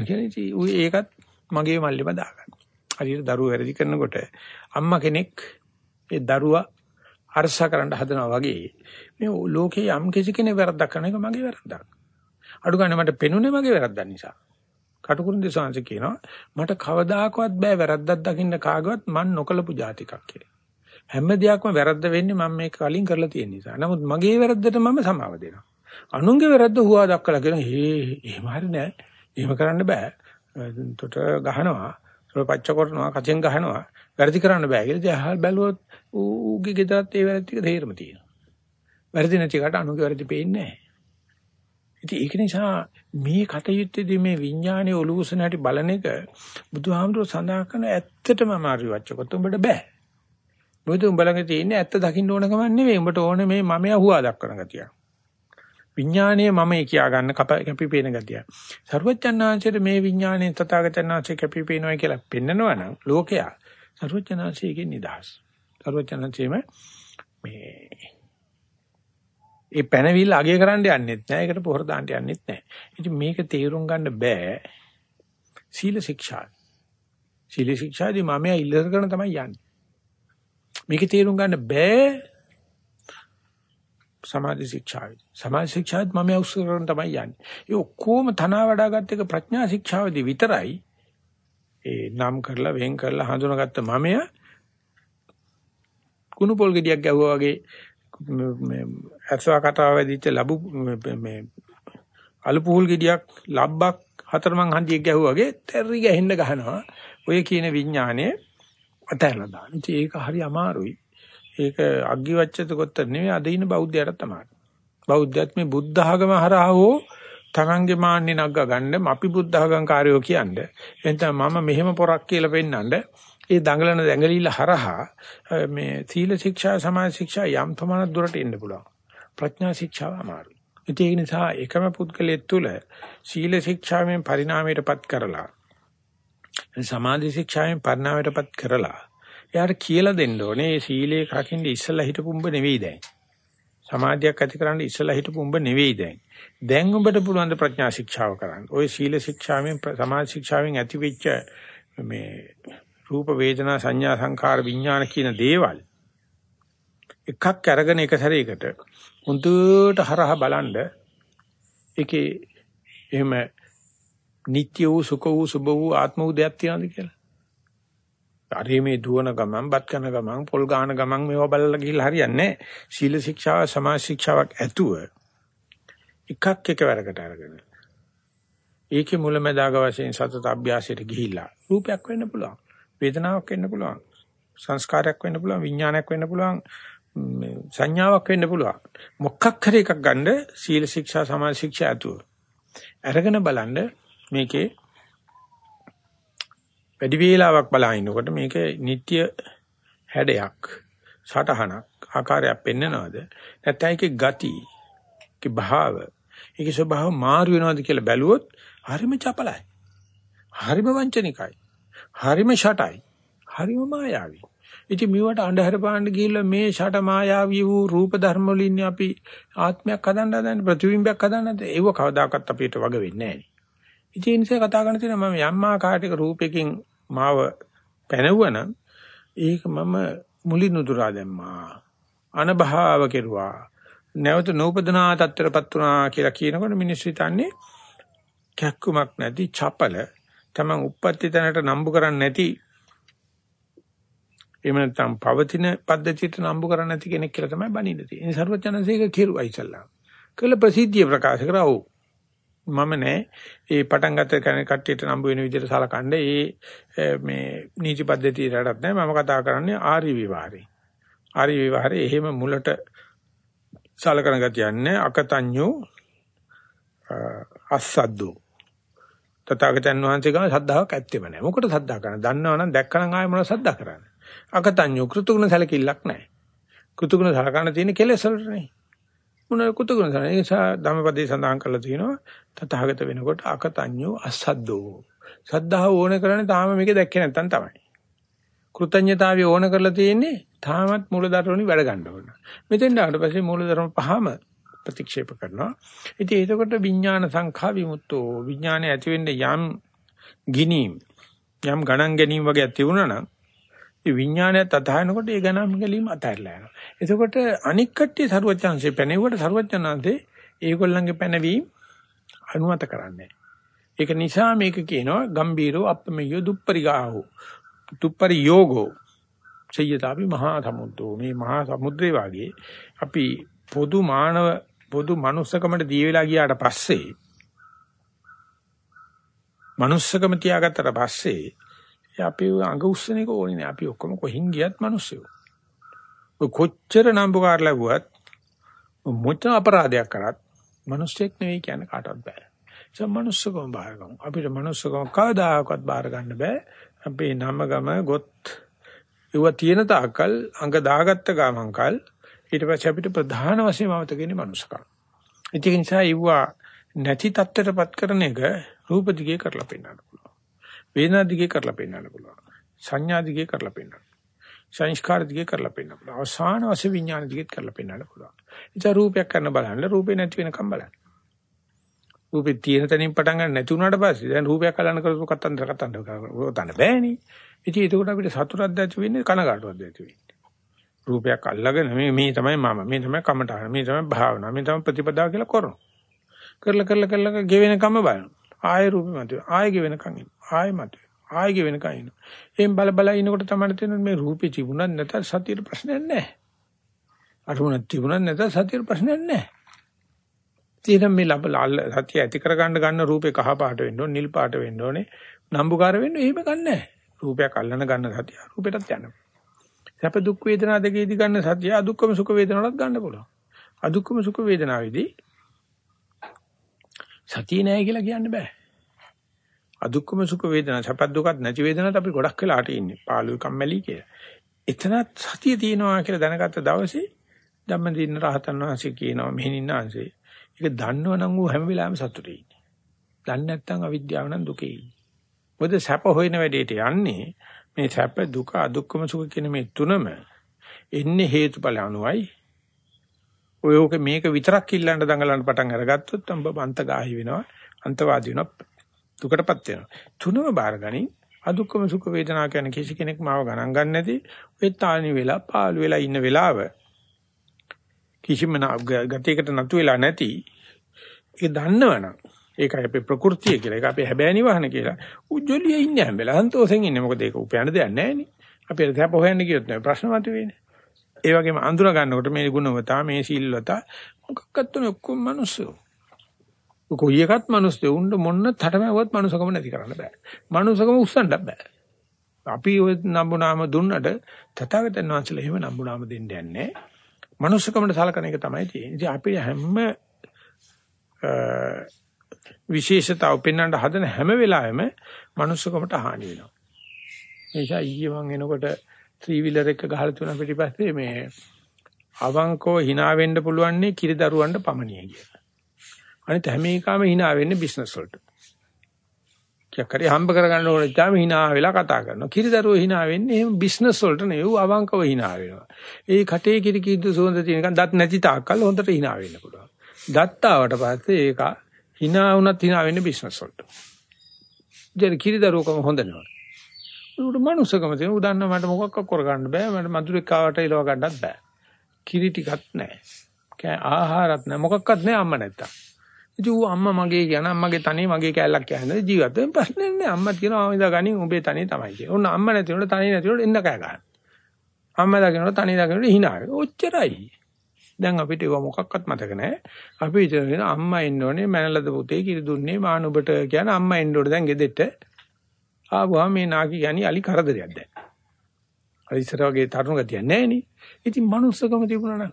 S1: කියන්නේ ඉතින් ඒකත් මගේ මල්ලෙම දාගන්න. හරියට දරුවෝ වැරදි කරනකොට අම්මා කෙනෙක් ඒ දරුවා අරස කරන්න හදනවා වගේ මේ ලෝකේ යම් කිසි කෙනෙක් වැරද්දක් කරන එක මගේ වැරද්දක්. අඩු ගන්න මට පෙනුනේ මගේ වැරද්දක් නිසා. කටුකුරුන් දෙසාංශ කියනවා මට කවදාකවත් බෑ වැරද්දක් දකින්න කාගවත් මන් නොකලපු જાතිකක් කියලා. හැම දෙයක්ම වැරද්ද වෙන්නේ මම මේක කලින් කරලා තියෙන නිසා. නමුත් මගේ වැරද්දට මම සමාව දෙනවා. අනුන්ගේ වැරද්ද හුවා දක්වලා කියන හේ එහෙම හරි නෑ. එහෙම කරන්න බෑ. තොට ගහනවා, තොට පච්ච කරනවා, කචෙන් ගහනවා. වැරදි කරන්න බෑ කියලා. ඉතින් අහල් බැලුවොත් ඌගේ ගෙදරත් ඒ වැරදි ටික තේරෙම තියෙනවා. වැරදි නැති කට අනුන්ගේ වැරදි පේන්නේ නෑ. ඉතින් ඒක නිසා මේ කටයුත්තේදී මේ විඥානයේ ඔලුවසන හැටි බලන එක බුදුහාමුදුරුවෝ සඳහන් කරන ඇත්තටම අමාරු වච්චකොත් උඹට බෑ. මොකද උඹ ළඟ තියෙන්නේ ඇත්ත දකින්න ඕන ගමන් නෙවෙයි. උඹට ඕනේ මේ මමයා හුවා දක්වන ගතිය. විඥානයේ මමයි කියා ගන්න කැපිපේන ගතිය. සර්වඥාන්සේට මේ විඥානයේ තථාගතයන්ාංශේ කැපිපේනවා කියලා පෙන්නනවා නම් ලෝකයා සර්වඥාන්සේගෙන් නිදහස්. සර්වඥාන්සේම මේ ඒ පැනවිල්ල අගය කරන්න යන්නෙත් නෑ. ඒකට පොහොර දාන්න යන්නෙත් නෑ. ඉතින් මේක තේරුම් ගන්න බෑ. සීල ශික්ෂා. සීල ශික්ෂාදී මම ඉල්ලර කරන තමයි යන්නේ. මේක තේරුම් ගන්න බෑ සමාධි ශික්ෂාවේදී. සමාධි ශික්ෂාවත් මම උත්සාහයෙන් තමයි යන්නේ. ඒ ඔක්කොම තනවා වඩාගත් එක ප්‍රඥා ශික්ෂාවේදී විතරයි ඒ නම් කරලා වෙන් කරලා හඳුනාගත්ත මමය කුණු පොල් ගෙඩියක් ගැහුවා වගේ මේ ඇස්වා කතාව වෙදිච්ච ලැබු මේ අලුපුහුල් ගෙඩියක් ලබ්බක් හතරමං හන්දියක් ගැහුවා වගේ තෙරි ගහින්න ගහනවා. ඔය කියන විඥානයේ අතහැරලා දාන්න. ඉතින් ඒක හරි අමාරුයි. ඒක අග්ගිවච්ඡත කොත්ත නෙවෙයි අද ඉන්න බෞද්ධයට තමයි. බෞද්ධයත් මේ බුද්ධ ආගම හරහා හෝ තමන්ගේ මාන්නේ නග්ග ගන්න අපි බුද්ධ ආගම් කාර්යෝ කියන්නේ. එතන මම මෙහෙම පොරක් කියලා පෙන්නඳ ඒ දඟලන දැඟලිල්ල හරහා මේ සීල ශික්ෂා සමාධි ශික්ෂා යම් ප්‍රමාණයක් දුරට එන්න පුළුවන්. ප්‍රඥා ශික්ෂාව අමාරුයි. ඒ නිසා එකම පුද්ගලයෙක් තුළ සීල ශික්ෂාවෙන් පරිණාමයටපත් කරලා සමාධි ශික්ෂාවෙන් පරිණාමයටපත් කරලා එයාට කියලා දෙන්න ඕනේ මේ සීලේ රකින්න ඉස්සලා හිටපු උඹ නෙවෙයි දැන්. සමාධියක් ඇති කරන්න ඉස්සලා හිටපු උඹ නෙවෙයි දැන්. දැන් උඹට පුළුවන් ද ප්‍රඥා ශික්ෂාව කරන්න. ওই සීල ශික්ෂාවෙන් සමාධි ශික්ෂාවෙන් ඇතිවෙච්ච මේ රූප වේදනා සංඥා සංඛාර විඥාන කියන දේවල් එකක් අරගෙන එක සැරේකට හුදුට හරහා බලනද ඒකේ එහෙම නිට්ටය වූ සුඛ වූ සුභ වූ ආත්ම වූ දෙයක් තියනද කියලා. අරේ මේ දුවන ගමන්, බත් කන ගමන්, පොල් ගාන ගමන් මේවා බලලා ගිහිල්ලා හරියන්නේ නැහැ. සීල ශික්ෂාව, සමාජ ශික්ෂාවක් ඇතුව එකක් එකවරකට අරගෙන. ඒකේ මුලැමැදාග වශයෙන් සතත අභ්‍යාසයට ගිහිල්ලා රූපයක් වෙන්න පුළුවන්. වේදනාවක් වෙන්න පුළුවන්. සංස්කාරයක් වෙන්න පුළුවන්, විඥානයක් වෙන්න පුළුවන්. සංඥාවක් වෙන්න පුළුවන්. මොකක් හරි එකක් ගන්න සීල ශික්ෂා සමාජ ශික්ෂා ඇතුව. අරගෙන බලන්න මේකේ වැඩි වේලාවක් බලා ඉන්නකොට මේක නිට්‍ය හැඩයක් සටහනක් ආකාරයක් පෙන්නනවද? නැත්නම් ඒකේ ගති ඒකේ භාව ඒකේ ස්වභාව මාරු වෙනවද කියලා බැලුවොත් හරිම චපලයි. හරිම වංචනිකයි. හරිම ෂටයි. හරිම මායාවී. ඉතින් මේවට අඳුර පාන්න ගිහිල්ලා මේ ෂට මායාවී වූ රූප ධර්ම වලින් අපි ආත්මයක් හදන්න හදන්නේ ප්‍රතිබිම්බයක් හදන්නද ඒව කවදාකවත් අපිට වග වෙන්නේ නැහැ. ඉතින් ඒ නිසා කතා කරන තියෙන මම යම් ආකාරයක රූපයකින් මාව පැනවුවනම් ඒක මම මුලින් උදුරා දැම්මා. අනභාව කෙරුවා. නැවත නූපදනා තත්ත්වයටපත් වුණා කියලා කියනකොට මිනිස්සු හිතන්නේ කැක්කුමක් නැති චපල තමන් උප්පත්ති තැනට නම්බු කරන්නේ නැති එහෙම නැත්නම් පවතින පද්ධතියට නම්බු කරන්නේ නැති කෙනෙක් කියලා තමයි බණින්න තියෙන්නේ. සර්වඥාන්සේක කෙරුවා ඉස්සල්ලා. කළ ප්‍රසිද්ධිය ප්‍රකාශ කරා ඔව්. මම නෑ ඒ පටන් ගත්ත කෙනෙක් කට්ටියට නම්බු වෙන විදිහට සලකන්නේ ඒ මේ නීති පද්ධතියටත් නෑ මම කතා කරන්නේ ආර්ය විවහාරේ ආර්ය විවහාරේ එහෙම මුලට සලකන ගතියක් නෑ අකතඤ්ඤෝ අස්සද්දෝ තථාගතයන් වහන්සේ ගාව සද්ධාාවක් ඇත්තෙම නැහැ. මොකට සද්ධා කරන්නේ? දන්නවනම් දැක්කනම් ආයෙ මොනවද සද්ධා කරන්නේ? අකතඤ්ඤෝ කෘතුගුණ සැලකිල්ලක් නැහැ. කෘතුගුණ සලකන තියෙන කෙලෙස් වලටනේ. මොන කෘතුගුණ සලකන ඒ නිසා ධම්මපදේ සඳහන් කරලා තියෙනවා තථාගත වෙනකොට අකතඤ්ඤෝ අසද්දෝ. සද්ධාව ඕන කරන්නේ තාම මේක දැක්කේ නැත්තම් තමයි. කෘතඥතාවය ඕන කරලා තියෙන්නේ තාමත් මූලධර්මණි වැඩ ගන්න ඕන. මෙතෙන් ආවට පස්සේ මූලධර්ම පහම ප්‍රතික්ෂේප කරනවා. ඉතින් එතකොට විඥාන සංඛා විමුක්තෝ විඥානය ඇති වෙන්න යම් ගිනීම් යම් ගණන් ගැනීම වගේ තිබුණා නම් ඒ විඥානයත් අතහරිනකොට ඒ ගණන් ගැනීම අතහැරලා යනවා. එතකොට අනික් කට්ටිය සරුවචාන්සේ පැනෙව්වට සරුවචාන්සේ ඒගොල්ලන්ගේ පැනවීම අනුමත කරන්නේ. ඒක නිසා මේක කියනවා ගම්බීරෝ අප්පමෙයෝ දුප්පරිගාහෝ දුප්පරි යෝගෝ සය්‍යතාවි මහා සමුද්‍රෝ මේ මහා සමුද්‍රේ වාගේ අපි පොදු මානව පොදු මනුස්සකමට දී වෙලා ගියාට පස්සේ මනුස්සකම තියාගත්තට පස්සේ අපි අඟ උස්සන එක ඕනේ නෑ. අපි ඔක්කොම කොහින් ගියත් මිනිස්සු. ඔය කොච්චර නම්බුකාර ලැබුවත් මොච අපරාධයක් කරත් මිනිස්සෙක් නෙවෙයි කියන්නේ කාටවත් බෑ. ඒ මනුස්සකම බාර ගමු. අපිට මනුස්සකම කවදාකවත් බාර ගන්න බෑ. අපේ නම ගම ගොත් ඒව තියෙන තාකල් අඟ දාගත්ත ගමන්කල් ඊට පස්සේ අපිට ප්‍රධාන වශයෙන් අවතකෙන්නේ මනුස්සකම. ඒක නිසා ඉවුවා නැති තත්ත්වයටපත් කරන එක රූප දිගේ කරලා පෙන්වන්න පුළුවන්. වේදනා දිගේ කරලා පෙන්වන්න පුළුවන්. සංඥා දිගේ කරලා පෙන්වන්න. සංස්කාර දිගේ කරලා පෙන්වන්න පුළුවන්. අවසාන වශයෙන් විඥාන දිගේ කරලා පෙන්වන්න පුළුවන්. ඉතින් රූපයක් කරන බලන්න රූපේ නැති වෙනකම් බලන්න. රූපේ තියෙන තැනින් පටන් ගන්න නැති වුණාට පස්සේ දැන් රූපයක් අල්ලන්න කරපු කතන්දර කතන්දර කරගන්න බෑනේ. ඉතින් ඒකට අපිට සතුටක් දැති වෙන්නේ කනගාටුවක් දැති වෙන්නේ. රූපයක් අල්ලගෙන මේ මේ තමයි මම මේ තමයි කමඨාන මේ තමයි භාවනාව මේ තමයි ප්‍රතිපදාව කියලා කරනවා. කරලා කරලා කරලා ගෙවෙනකම බලනවා. ආයෙ රූපෙ මතුවේ. ආයෙ ගෙවෙනකන් ඉන්නවා. ආයෙ මතුවේ. ආයෙ ගෙවෙනකන් ඉන්නවා. එම් බල බල ඉනකොට තමයි තේරෙන්නේ මේ රූපේ තිබුණත් නැතත් සතියේ ප්‍රශ්නයක් නැහැ. අරුණක් තිබුණත් නැතත් සතියේ ප්‍රශ්නයක් නැහැ. තියෙන මේ ලබ සතිය ඇති කරගන්න ගන්න රූපේ කහ පාට වෙන්න ඕනේ, නිල් පාට වෙන්න ඕනේ, නම්බුකාර වෙන්න එහෙම ගන්නෑ. රූපයක් අල්ලන ගන්න සතිය රූපෙටත් යනවා. සැප දුක් වේදනා දෙකේදී ගන්න සතිය අදුක්කම සුඛ වේදනාවලත් ගන්න පුළුවන්. අදුක්කම සුඛ වේදනාවේදී සතිය නෑ කියලා කියන්න බෑ. අදුක්කම සුඛ වේදනා සැප දුකත් නැති වේදනාත් අපි ගොඩක් වෙලාට ඉන්නේ. පාළුවේ කම්මැලි කියලා. එතනත් සතිය තියෙනවා කියලා දැනගත්ත දවසේ ධම්මදින්න රහතන් වහන්සේ කියනවා මෙහෙණින් ආංශේ. ඒක දන්නවනම් ඌ හැම වෙලාවෙම සතුටේ ඉන්නේ. දන්නේ නැත්නම් අවිද්‍යාව නම් දුකේ ඉන්නේ. මොකද සැප හොයන වැඩේට යන්නේ මේ සැප දුක අදුක්කම සුඛ කියන මේ තුනම එන්නේ හේතුඵල අනුවයි ඔය ඔක මේක විතරක් ඉල්ලන්න දඟලන්න පටන් අරගත්තොත් අම්බ අන්තගාහි වෙනවා අන්තවාදී වෙනවා දුකටපත් වෙනවා තුනම බාරගනි අදුක්කම සුඛ වේදනා කියන කිසි කෙනෙක් මාව ගණන් ගන්න නැති ඔය තානි වෙලා පාළු වෙලා ඉන්න වෙලාව කිසිම ගතියකට නතු වෙලා නැති ඒ දන්නවනම් ඒකයි අපේ ප්‍රകൃතිය කියලා. ඒක අපේ හැබෑ නිවහන කියලා. උජ්ජලියේ ඉන්නේ හැම වෙලාවෙම සන්තෝෂෙන් ඉන්නේ. මොකද ඒක උපයන්න දෙයක් නැහැ නේ. අපි ඒක හොයන්න කියොත් නෑ ප්‍රශ්න මතුවේනේ. ඒ වගේම අඳුර ගන්නකොට මේ ගුණවතා මේ සීල්වතා මොකක්වත් තුනේ ඔක්කොම මිනිස්සු. කොයි එකත් මිනිස්සු උන්න මොන්න තටමැව්වත් මනුස්සකම නැති කරන්න බෑ. මනුස්සකම උස්සන්න බෑ. අපි ඔය නම්බුනාම දුන්නට තථාගතයන් වහන්සේලා එහෙම නම්බුනාම දෙන්නේ නැහැ. මනුස්සකමට සලකන එක තමයි තියෙන්නේ. ඉතින් අපි හැම විශේෂතාව පෙන්වන්න හදන හැම වෙලාවෙම මනුස්සකමට හානි වෙනවා. ඒ නිසා ඊයේ මම එනකොට ත්‍රී වීලර් එක ගහලා තුන පිටිපස්සේ මේ අවංකව hina වෙන්න පුළුවන් නේ කිරිදරුවන්ට පමණිය කියලා. අනිත් හැම එකම hina වෙන්නේ බිස්නස් වලට. කියක් හරි හම්බ කරගන්න ඕනේ ඉතාලම hina වෙලා කතා කරනවා. කිරිදරුවෝ hina වෙන්නේ එහෙම බිස්නස් වලට නෙවෙයි අවංකව hina වෙනවා. ඒ කටේ කිරි කිද්දු සුවඳ තියෙනකන් දත් නැති තාක්කල් හොඳට hina වෙන්න පුළුවන්. දත් ආවට පස්සේ ඒක hina වුණත් hina වෙන්නේ බිස්නස් වලට. ඉතින් කිරිදරුවකම හොඳ නෙවෙයි. උඩ මනුස්සකම තියෙන. උදන්න මට මොකක්ක කරගන්න බෑ. මට මధుරෙක් කාවට එලව ගන්නත් බෑ. කිරි ටිකක් නැහැ කෑ ආහාරත් නැහැ මොකක්වත් නැහැ අම්මා නැත්තම්. ඉතින් ඌ අම්මා මගේ කියන අම්මගේ තනේ මගේ කැලලක් කියන්නේ ජීවිත වෙන ප්‍රශ්නේ නැහැ අම්මා කියනවා ආමිදා ගනි. උඹේ තනේ තමයි කියන්නේ ඕන්න අම්මා නැති උනට තනේ නැති උනට එන්න කෑ ගන්න. අම්මා දකින්නට තනේ දකින්නට hina ඔච්චරයි. දැන් අපිට ඒව මොකක්වත් මතක නැහැ අපි හිතන අම්මා ඉන්න ඕනේ මැනලද පුතේ කිරි දුන්නේ. මානුබට කියන අම්මා එන්න ඕනේ. දැන් ගෙදෙට්ට ආවම මේ නාකි යන්නේ අලි කරදරයක් දැන්. අර ඉස්සර වගේ තරුණ ගතියක් නැහැ නේ. ඉතින් මනුස්සකම තිබුණා නම්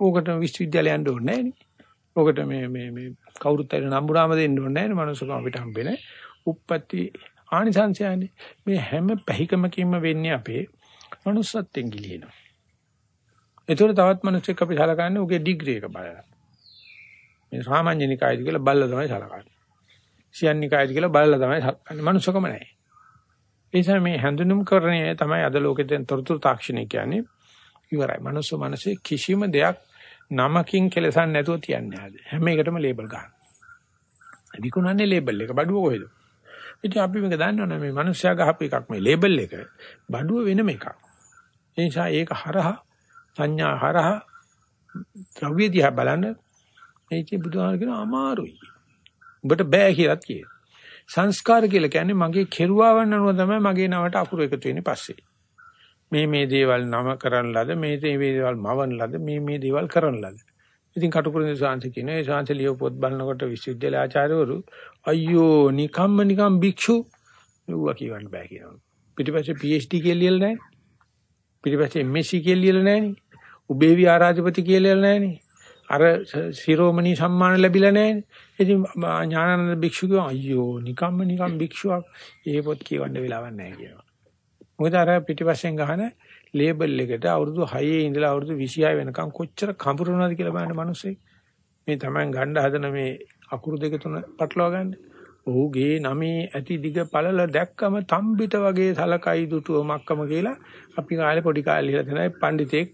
S1: ඕකට විශ්වවිද්‍යාලය යන්න ඕනේ නැහැ නේ. ඔකට මේ මේ මේ කවුරුත් ඇර නම්බුනාම දෙන්න ඕනේ නැහැ නේ මනුස්සකම අපිට හම්බෙන්නේ. උප්පත්ති ආනිසංශයනේ. මේ හැම පැහිකමකින්ම වෙන්නේ අපේ මනුස්සත්වෙන් ගිලිනවා. ඒතර තවත් මිනිස්සෙක් අපි සලකන්නේ උගේ ඩිග්‍රී එක බලලා. මේ රාමඤ්ඤනිකායද කියලා බල්ලා තමයි සලකන්නේ. සියන්නිකායද කියලා බල්ලා තමයි සලකන්නේ. මනුස්සකම නැහැ. ඒ නිසා මේ හැඳුනුම් කරණය තමයි අද ලෝකෙට තොරතුරු තාක්ෂණය කියන්නේ. ඉවරයි. මනුස්ස මනසේ කිසිම දෙයක් නමකින් කෙලසන් නැතුව තියන්නේ ආද. හැම එකටම ලේබල් ගන්න. විකුණන්නේ ලේබල් එක බඩුව කොහෙද? ඉතින් අපි මේක දන්නවනේ මේ මිනිස්සයා ගහපු එකක් මේ ලේබල් එක බඩුව වෙනම එකක්. ඒ නිසා ඒක හරහා සංඥා හරහා ද්‍රව්‍ය දිහා බලන්න මේකේ බුදුහාම කියන අමාරුයි. උඹට බෑ කියලාත් කියනවා. සංස්කාර කියලා කියන්නේ මගේ කෙරුවාවන් අනුව තමයි මගේ නමට අකුරු එකතු වෙන්නේ පස්සේ. මේ මේ දේවල් නම කරන ලද මේ මේ දේවල් මවන ලද මේ මේ දේවල් කරන ලද. ඉතින් කටුකුරුනේ ශාන්ති කියන ඒ ශාන්ති ලියව පොත් බලනකොට විශ්වවිද්‍යාල ආචාර්යවරු අයියෝ නිකම්ම නිකම් භික්ෂු නුවා කියවන්න බෑ කියනවා. පිටිපස්සේ PhD කියලා ලියලා නැහැ. පිටිපස්සේ MSc කියලා ලියලා නැහැ නේ. උබේවි ආරාධිපති කියලා නැහැනේ. අර සිරෝමණී සම්මාන ලැබිලා නැහැ. ඉතින් ඥානানন্দ භික්ෂුව කිව්වා අයියෝ නිකම්ම නිකම් භික්ෂුවක් ඒ පොත් කියවන්න වෙලාවක් නැහැ කියනවා. මොකද අර පිටිපස්සෙන් ගහන ලේබල් එකට අවුරුදු 6 ඉඳලා අවුරුදු 26 වෙනකම් කොච්චර කඹරනවද කියලා බලන්න මිනිස්සෙක්. මේ Taman ගණ්ඩ හදන මේ අකුරු දෙක තුන පටලවා ගන්න. ඔහුගේ නමේ ඇති දිග පළල දැක්කම තම්බිට වගේ සලකයි දුටුව මක්කම කියලා අපි කාලේ පොඩි කාලේ ඉඳලා තියෙනයි පඬිතෙක්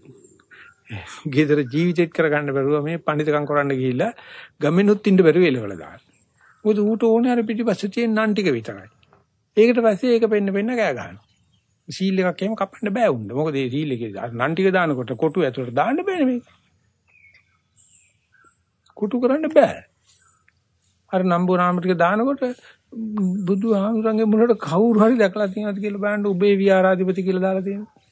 S1: ගෙදර ජීවිතෙත් කරගන්න බැරුව මේ පඬිතකම් කරන්න ගිහිල්ලා ගමෙනුත් ඉන්න බැරුව එලවල දාන. මොකද ඌට ඕනේ අර පිටිපස්සේ තියෙන නන් ටික විතරයි. ඒකට පස්සේ ඒක පෙන්න පෙන්න කෑ ගන්නවා. සීල් එකක් එහෙම කපන්න බෑ උන්න. මොකද මේ සීල් එකේ නන් ටික දානකොට කොටු ඇතුලට දාන්න බෑනේ මේක. කුටු කරන්න බෑ. අර නම්බු නාම ටික දානකොට බුදුහාමුදුරන්ගේ මුලට කවුරු හරි දැකලා තියෙනවද කියලා බලන්න උබේ විහාරාධිපති කියලා දාලා තියෙනවා.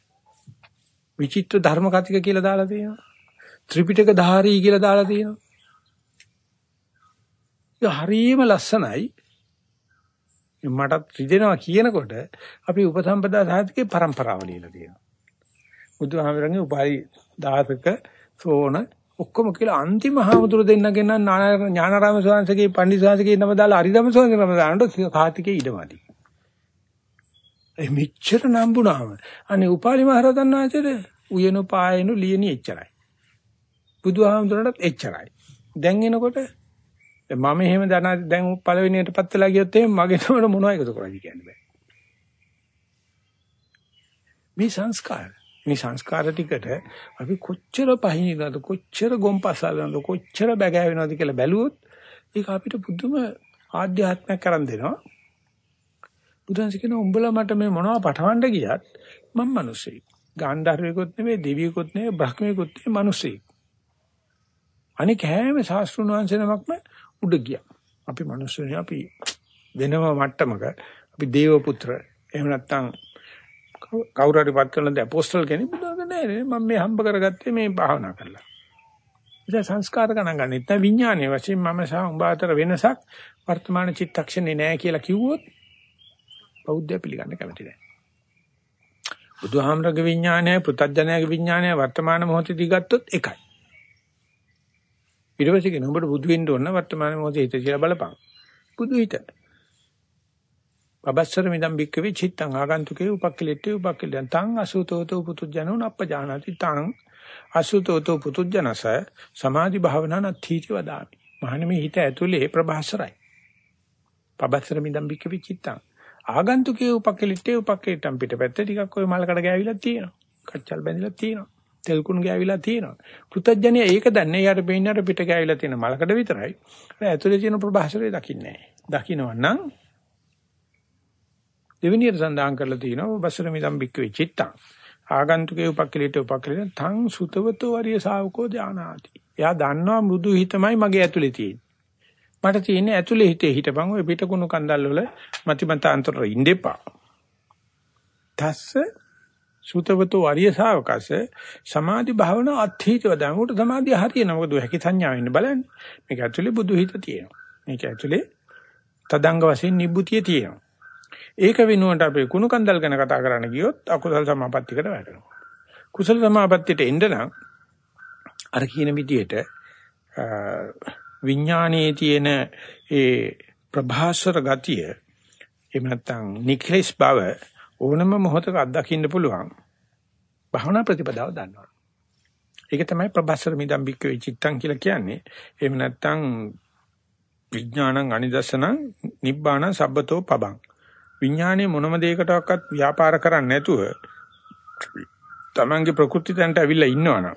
S1: විචිත්‍ර ධර්ම කතික කියලා දාලා තියෙනවා. ත්‍රිපිටක ධාරී කියලා දාලා තියෙනවා. ඒක හරියම ලස්සනයි. මටත් රිදෙනවා කියනකොට අපි උපසම්පදා සාහිත්‍යයේ પરම්පරාව ලියලා තියෙනවා. බුදුහාමරගේ උපාලි දාසක සෝන ඔක්කොම කියලා අන්තිම හාමුදුරු දෙන්නගෙන ඥානාරාම ස්වාමීන්ගේ පණ්ඩිත ස්වාමීන්ගේ නම දාලා අරිදම ස්වාමීන්ගේ නම දානට කාතිකේ ඉඩමදි. ඒ මෙච්චර නම්බුනාම අනේ උපාලි මහරහතන් වහන්සේට උයනු පායනු ලියනි එච්චරයි. බුදුහාමුදුරන්ටත් එච්චරයි. දැන් එනකොට මම එහෙම දනා දැන් පළවෙනියටපත් වෙලා ගියොත් එහෙම මගේ නමර මොනවද එකතු කරන්නේ කියන්නේ බෑ. මේ සංස්කාර මේ සංස්කාර ටිකට අපි කොච්චර පහිනවද කොච්චර ගොම්පසල්නද කොච්චර බැගෑවෙනවද කියලා බැලුවොත් ඒක අපිට පුදුම ආධ්‍යාත්මයක් කරන් දෙනවා. බුදුන්ස කියන උඹලා මට මේ මොනවද පටවන්න ගියත් මම මිනිස්සෙක්. ගාන්ධාරයෙකුත් නෙමෙයි දෙවියෙකුත් නෙමෙයි බ්‍රහ්මයෙකුත් නෙමෙයි මිනිස්සෙක්. අනික හැම ශාස්ත්‍රුණ වංශනමක්ම උඩ ගියා. අපි මිනිස්සුනේ අපි වෙනම මට්ටමක අපි දේව පුත්‍ර එහෙම නැත්නම් කවුරු හරි පත් කරන ද අපෝස්තල් කෙනෙක් බුදුහාම නෑ මම මේ හම්බ කරගත්තේ මේ භාවනා කරලා. ඉතින් සංස්කාර ගණන් ගන්න. නැත්නම් විඥානයේ වශයෙන් මම සහ උඹ අතර වෙනසක් වර්තමාන චිත්තක්ෂණේ නෑ කියලා කිව්වොත් බෞද්ධය පිළිගන්න කැමති නෑ. බුදුහාමරගේ විඥානය, පුතඥයාගේ විඥානය වර්තමාන මොහොතේදී ගත්තොත් එකයි. ඊට පස්සේ කියන උඹට බුදු වෙන්න ඕන වර්තමාන මොහොතේ හිත කියලා බලපං. බුදු හිත. පබස්සර මිදම් බික්කවේ චිත්තං ආගන්තුකේ උපක්ඛලිටේ උපක්ඛලියන් තං අසුතෝතෝ පුතුජනෝ නප්පජානාති තං අසුතෝතෝ පුතුජනස සමාධි භාවනා නත්ථීති වදාමි. මහණෙනි හිත ඇතුලේ ප්‍රභාසරයි. පබස්සර මිදම් බික්කවේ චිත්තං ආගන්තුකේ උපක්කලිටේ උපක්කලිටම් පිටපැත්ත ටිකක් ওই මලකඩ ගෑවිලා තියෙනවා. කච්චල් බැඳිලා තියෙනවා. තෙල් කුණු ගෑවිලා තියෙනවා. පෘතජ්ජනිය ඒක දන්නේ යාට පේන්නේ අර පිට ගෑවිලා තියෙන මලකඩ විතරයි. ඒ ඇතුලේ තියෙන ප්‍රභාසරය දකින්නේ නැහැ. දකින්නවනම් දෙවෙනියට සඳහන් කරලා තියෙනවා බසර මිදම් බික්ක වෙචිත්තං. ආගන්තුකේ උපක්කලිට උපක්කලිට තං සුතවතෝ වරිය ශාවකෝ ඥානාති. එයා දන්නවා මෘදු හිතමයි මගේ ඇතුලේ තියෙන්නේ. මට තියෙන්නේ ඇතුලේ හිතේ හිටපන් ඔය පිටකුණු කන්දල් වල මතිමතාන්තර ඉඳෙපා. තස්ස සුතවතෝ ආර්ය ශාවකස සමාධි භාවනා අත්ථීතව දැමුට සමාධිය හරියන මොකද හැකි සංඥාව ඉන්න බලන්න. මේක ඇතුලේ බුදු හිත තියෙනවා. මේක ඇතුලේ තදංග වශයෙන් නිබ්බුතිය තියෙනවා. ඒක වෙනුවට අපි කුණු කන්දල් ගැන කතා කරන්න ගියොත් අකුසල සමාපත්තියකට වැටෙනවා. කුසල සමාපත්තියට එන්න නම් අර කියන විදිහට විඥානයේ තියෙන ඒ ප්‍රභාස්වර ගතිය එහෙම නැත්නම් නික්ලෙස් බව ඕනම මොහොතක අත්දකින්න පුළුවන් භවනා ප්‍රතිපදාව දන්නවා. ඒක තමයි ප්‍රභාස්වර මිදම් බික්කේ චිත්තං කියලා කියන්නේ. එහෙම නැත්නම් විඥානං අනිදසනං නිබ්බාණං සබ්බතෝ පබං. විඥානයේ මොනම දෙයකටවත් ව්‍යාපාර කරන්නේ නැතුව තමන්ගේ ප්‍රകൃති තැනට ඇවිල්ලා ඉන්නවනම්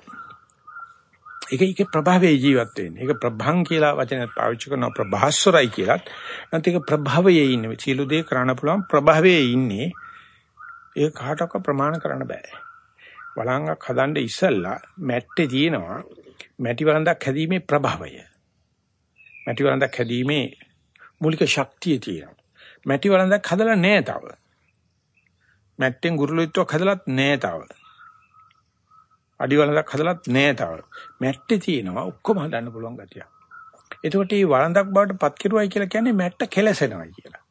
S1: ඒක ඒකේ ප්‍රභාවයේ ජීවත් වෙන්නේ. ඒක ප්‍රභං කියලා වචනයක් පාවිච්චි කරනවා ප්‍රභාස්වරයි කියලත්. නැත්නම් ඒක ප්‍රභාවයේ ඉන්නේ. සියලු දේ කරන්න පුළුවන් ප්‍රභාවයේ ඉන්නේ. ඒක කාටවත් ප්‍රමාණ කරන්න බෑ. වළංගක් හදන්න ඉස්සෙල්ලා මැට්ටේ තියෙනවා මැටි වළඳක් හැදීමේ ප්‍රභාවය. මැටි වළඳක් හැදීමේ මූලික ශක්තිය තියෙනවා. මැටි වළඳක් හදලා නෑ තව. මැට්ටෙන් ගුරුලීත්වයක් හදලත් නෑ තව. අඩි වළඳක් හදලත් නෑ තව. මැට්ටේ තියෙනවා ඔක්කොම හදන්න පුළුවන් ගතිය. එතකොට මේ වළඳක් බවට පත් කෙරුවයි කියලා කියන්නේ මැට්ට කෙලසෙනවා කියලා.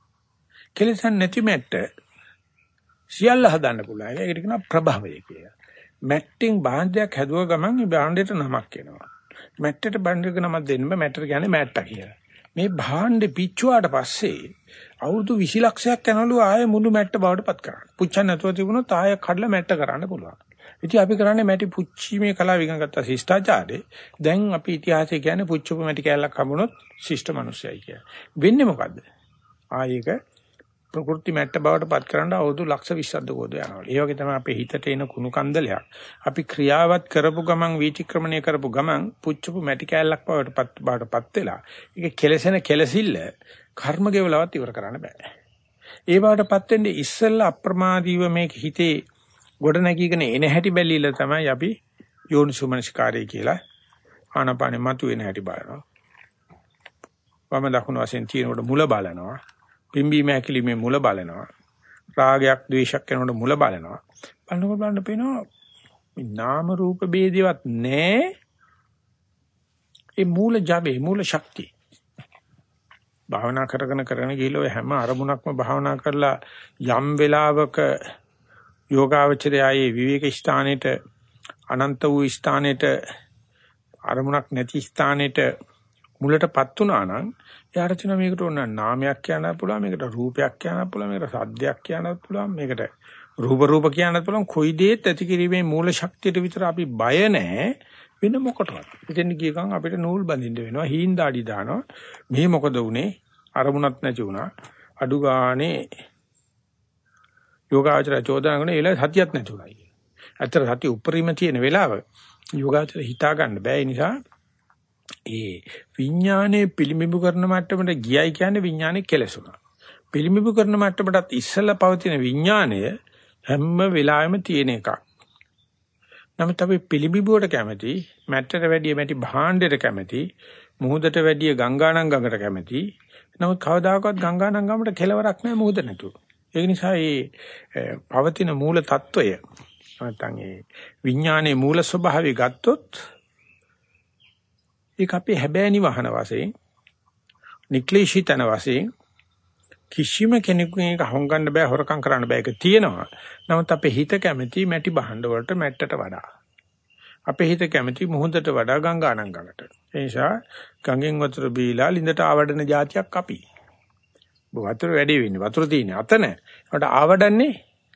S1: කෙලසන් නැති මැට්ට සියල්ල හදන්න පුළුවන්. ඒකට කියනවා ප්‍රභවය කියලා. මැට්ටෙන් භාණ්ඩයක් හැදුව ගමන් මේ භාණ්ඩයට නමක් එනවා. මැට්ටට භාණ්ඩයක නමක් දෙන්න බෑ මැට්ටට කියන්නේ මැට්ටා කියලා. මේ භාණ්ඩේ පිච්චුවාට පස්සේ අවුරුදු 20 ලක්ෂයක් යනලු ආයෙ මුළු මැට්ට බවට පත් කරන්න. පුච්චන්න නැතුව තිබුණොත් ආයෙ කඩලා මැට්ට කරන්න පුළුවන්. ඉතින් අපි කරන්නේ මැටි පුච්චීමේ කලාව ඉගෙන ගත්ත ශිෂ්ටාචාරේ. දැන් අපි ඉතිහාසය කියන්නේ පුච්චපු මැටි කැලක් හම්බුනොත් ශිෂ්ට මිනිස්සයයි කියන්නේ. වෙන්නේ මොකද්ද? ආයේක ප්‍රകൃති මැට්ට බවට පත් කරන්න අවුරුදු ලක්ෂ 20ක් දකෝද යනවා. ඒ වගේ තමයි අපේ හිතට එන කුණු කන්දලයක්. අපි ක්‍රියාවත් කරපු ගමන් වීතික්‍රමණය කරපු ගමන් පුච්චපු මැටි කැලක් බවට පත් බවට පත් වෙලා. ඒක කෙලසෙන කෙලසිල්ල කර්ම ගෙවලවත් ඉවර කරන්න බෑ. ඒ බවටපත් වෙන්නේ ඉස්සෙල්ලා අප්‍රමාදීව මේක හිතේ ගොඩ නැගීගෙන එන හැටි බැලිලා තමයි අපි යෝනිසුමනස්කාරය කියලා ආනපානෙ මතුවෙන හැටි බලනවා. වම දකුණු වශයෙන් තියෙනකොට මුල බලනවා. පිම්බීම හැකිලිමේ මුල බලනවා. රාගයක් ද්වේෂයක් කරනකොට මුල බලනවා. බලනකොට බලන්න පේනවා මේ නාම රූප ભેදේවත් නැහැ. ඒ මූල ජබේ මූල ශක්තිය. භාවනා කරගෙන කරගෙන ගිහලා හැම අරමුණක්ම භාවනා කරලා යම් වෙලාවක යෝගාවචරයයේ විවේක ස්ථානෙට අනන්ත වූ ස්ථානෙට අරමුණක් නැති ස්ථානෙට මුලටපත් වුණා නම් එයාට තියෙන මේකට ඕන නාමයක් කියන්න පුළුවන් මේකට රූපයක් කියන්න පුළුවන් මේකට සද්දයක් කියන්න පුළුවන් මේකට රූප රූප කියන්න පුළුවන්. කොයි දෙයක් ඇති කිරීමේ මූල ශක්තියට විතර අපි බය නැහැ වෙන මොකටවත්. ඉතින් ගියකන් අපිට නූල් බඳින්න වෙනවා හීන් දාඩි දානවා. මේ මොකද උනේ අරමුණක් නැති වුණා. අඩු ගානේ යෝගාචර චෝදනා කරන ඒලා සතියක් නැතුණා කියන. ඇත්තට සතිය උපරිම තියෙන වෙලාව යෝගාචර හිතා ගන්න බෑ ඒ නිසා ඒ විඥානයේ පිළිඹු කරන මට්ටමට ගියයි කියන්නේ විඥානේ කෙලසුණා. පිළිඹු කරන මට්ටමටත් ඉස්සෙල්ලා පවතින විඥානය හැම වෙලාවෙම තියෙන එකක්. නමුත් අපි පිළිඹුවට කැමති, මැට්ටට වැඩිය මැටි භාණ්ඩයට කැමති, මුහුදට වැඩිය ගංගානම් ගඟට කැමති. නමුත් කවදාකවත් ගංගානම් ගමට කෙලවරක් නැහැ මුහුද නැතුව. ඒක නිසා මේ පවතින මූල తত্ত্বය නැත්නම් ඒ විඥානයේ මූල ස්වභාවය ගත්තොත් ඒක අපේ හැබෑනි වහන වශයෙන් නික්ලේශීතන වශයෙන් කිසිම කෙනෙකුගෙන් ඒක හොංගන්න බෑ හොරකම් කරන්න බෑ ඒක තියෙනවා. නමුත් අපේ හිත කැමති මැටි බහඬ වලට මැට්ටට වඩා. අපේ හිත කැමති මුහුදට වඩා ගංගානංගකට. ඒ නිසා ගඟෙන් වතුර බීලා ලිඳට ආවඩන જાතියක් අපි. වතුර වැඩි වෙන්නේ. වතුර තියෙන්නේ අතන. ඒකට ආවඩන්නේ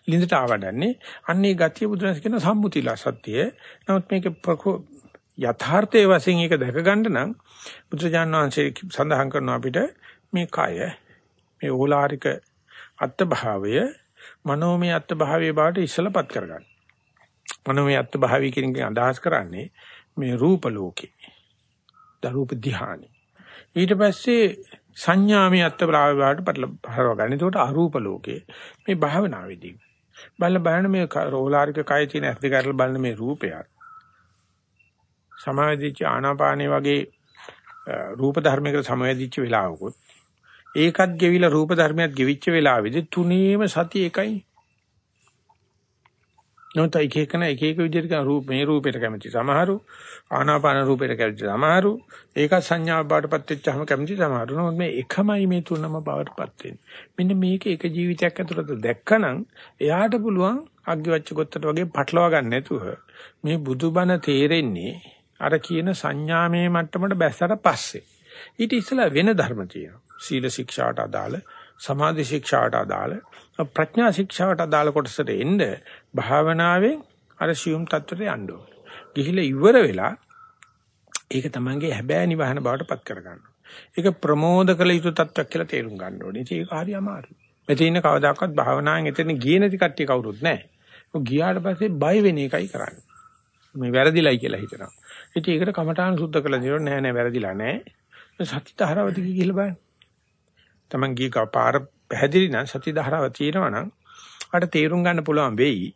S1: ලිඳට ආවඩන්නේ. අන්නේ ගතිය බුදුරජාණන් කියන සම්මුතිලා සත්‍යය. නමුත් මේක යථාර්ථයේ වශයෙන් ඒක දැක ගන්න නම් බුදුරජාණන් වහන්සේ සඳහන් කරන අපිට මේ කය මේ ඕලාරික අත්භාවය මනෝමය අත්භාවයේ බවට ඉස්සලපත් කරගන්න. මනෝමය අත්භාවය කියන එක අදහස් කරන්නේ මේ රූප ලෝකේ. දරූප ධ්‍යානෙ. ඊට පස්සේ සංඥාමය අත්ප්‍රාවයට පටලවා ගන්න. ඒකට අරූප ලෝකේ මේ භාවනාවේදී බලන බලන මේ රෝලාරික කය තියෙන ඇස් දෙක අරලා බලන මේ රූපයක් සමාධිච්ච ආනාපානේ වගේ රූප ධර්මයකට සමවැදිච්ච වෙලාවකොත් ඒකත් ගෙවිලා රූප ධර්මයක් ගෙවිච්ච වෙලාවේදී තුනේම සතිය එකයි නොත එක එකන එක එක විදිහට කරන රූප මේ රූපයට කැමති සමහරු ආනාපාන රූපයට කැමති සමහරු ඒක සංඥා බාටපත් වෙච්චාම කැමති සමහරු. නමුත් මේ එකමයි මේ තුනම බාටපත් වෙන්නේ. මෙන්න මේක එක ජීවිතයක් ඇතුළත දැක්කනම් එයාට පුළුවන් අග්ගිවච්ච කොත්තට වගේ පටලවා ගන්න නැතුව මේ බුදුබණ තේරෙන්නේ අර කියන සංඥාමේ මට්ටමට බැස්සට පස්සේ. ඊට ඉස්සලා වෙන ධර්ම තියෙනවා. සීල ශික්ෂාවට අදාළ, සමාධි ශික්ෂාවට අදාළ, ප්‍රඥා ශික්ෂාවට අදාළ කොටසට එන්න භාවනාවෙන් අර සියුම් තත්ත්වයට යන්න ඕනේ. ගිහිලා ඉවර වෙලා ඒක තමංගේ හැබෑ නිවහන බවට පත් කර ගන්නවා. ඒක ප්‍රමෝද කළ යුතු තත්ත්වයක් කියලා තේරුම් ගන්න ඕනේ. ඒක හරි අමාරුයි. මෙතන ඉන්න කවදාකවත් භාවනාවෙන් එතන ගියේ නැති කට්ටිය කවුරුත් නැහැ. ඔය ගියාට පස්සේ බය වෙන එකයි කරන්නේ. මේ වැරදිලයි කියලා හිතනවා. ඉතින් ඒකට කමඨාන සුද්ධ කළ දෙනවා නෑ නෑ වැරදිලා නෑ. සත්‍ය ධාරාවති කියලා බලන්න. Taman ගිය පාර පැහැදිලි නම් සත්‍ය ධාරාව තියෙනවා නම් අර තේරුම් ගන්න පුළුවන් වෙයි.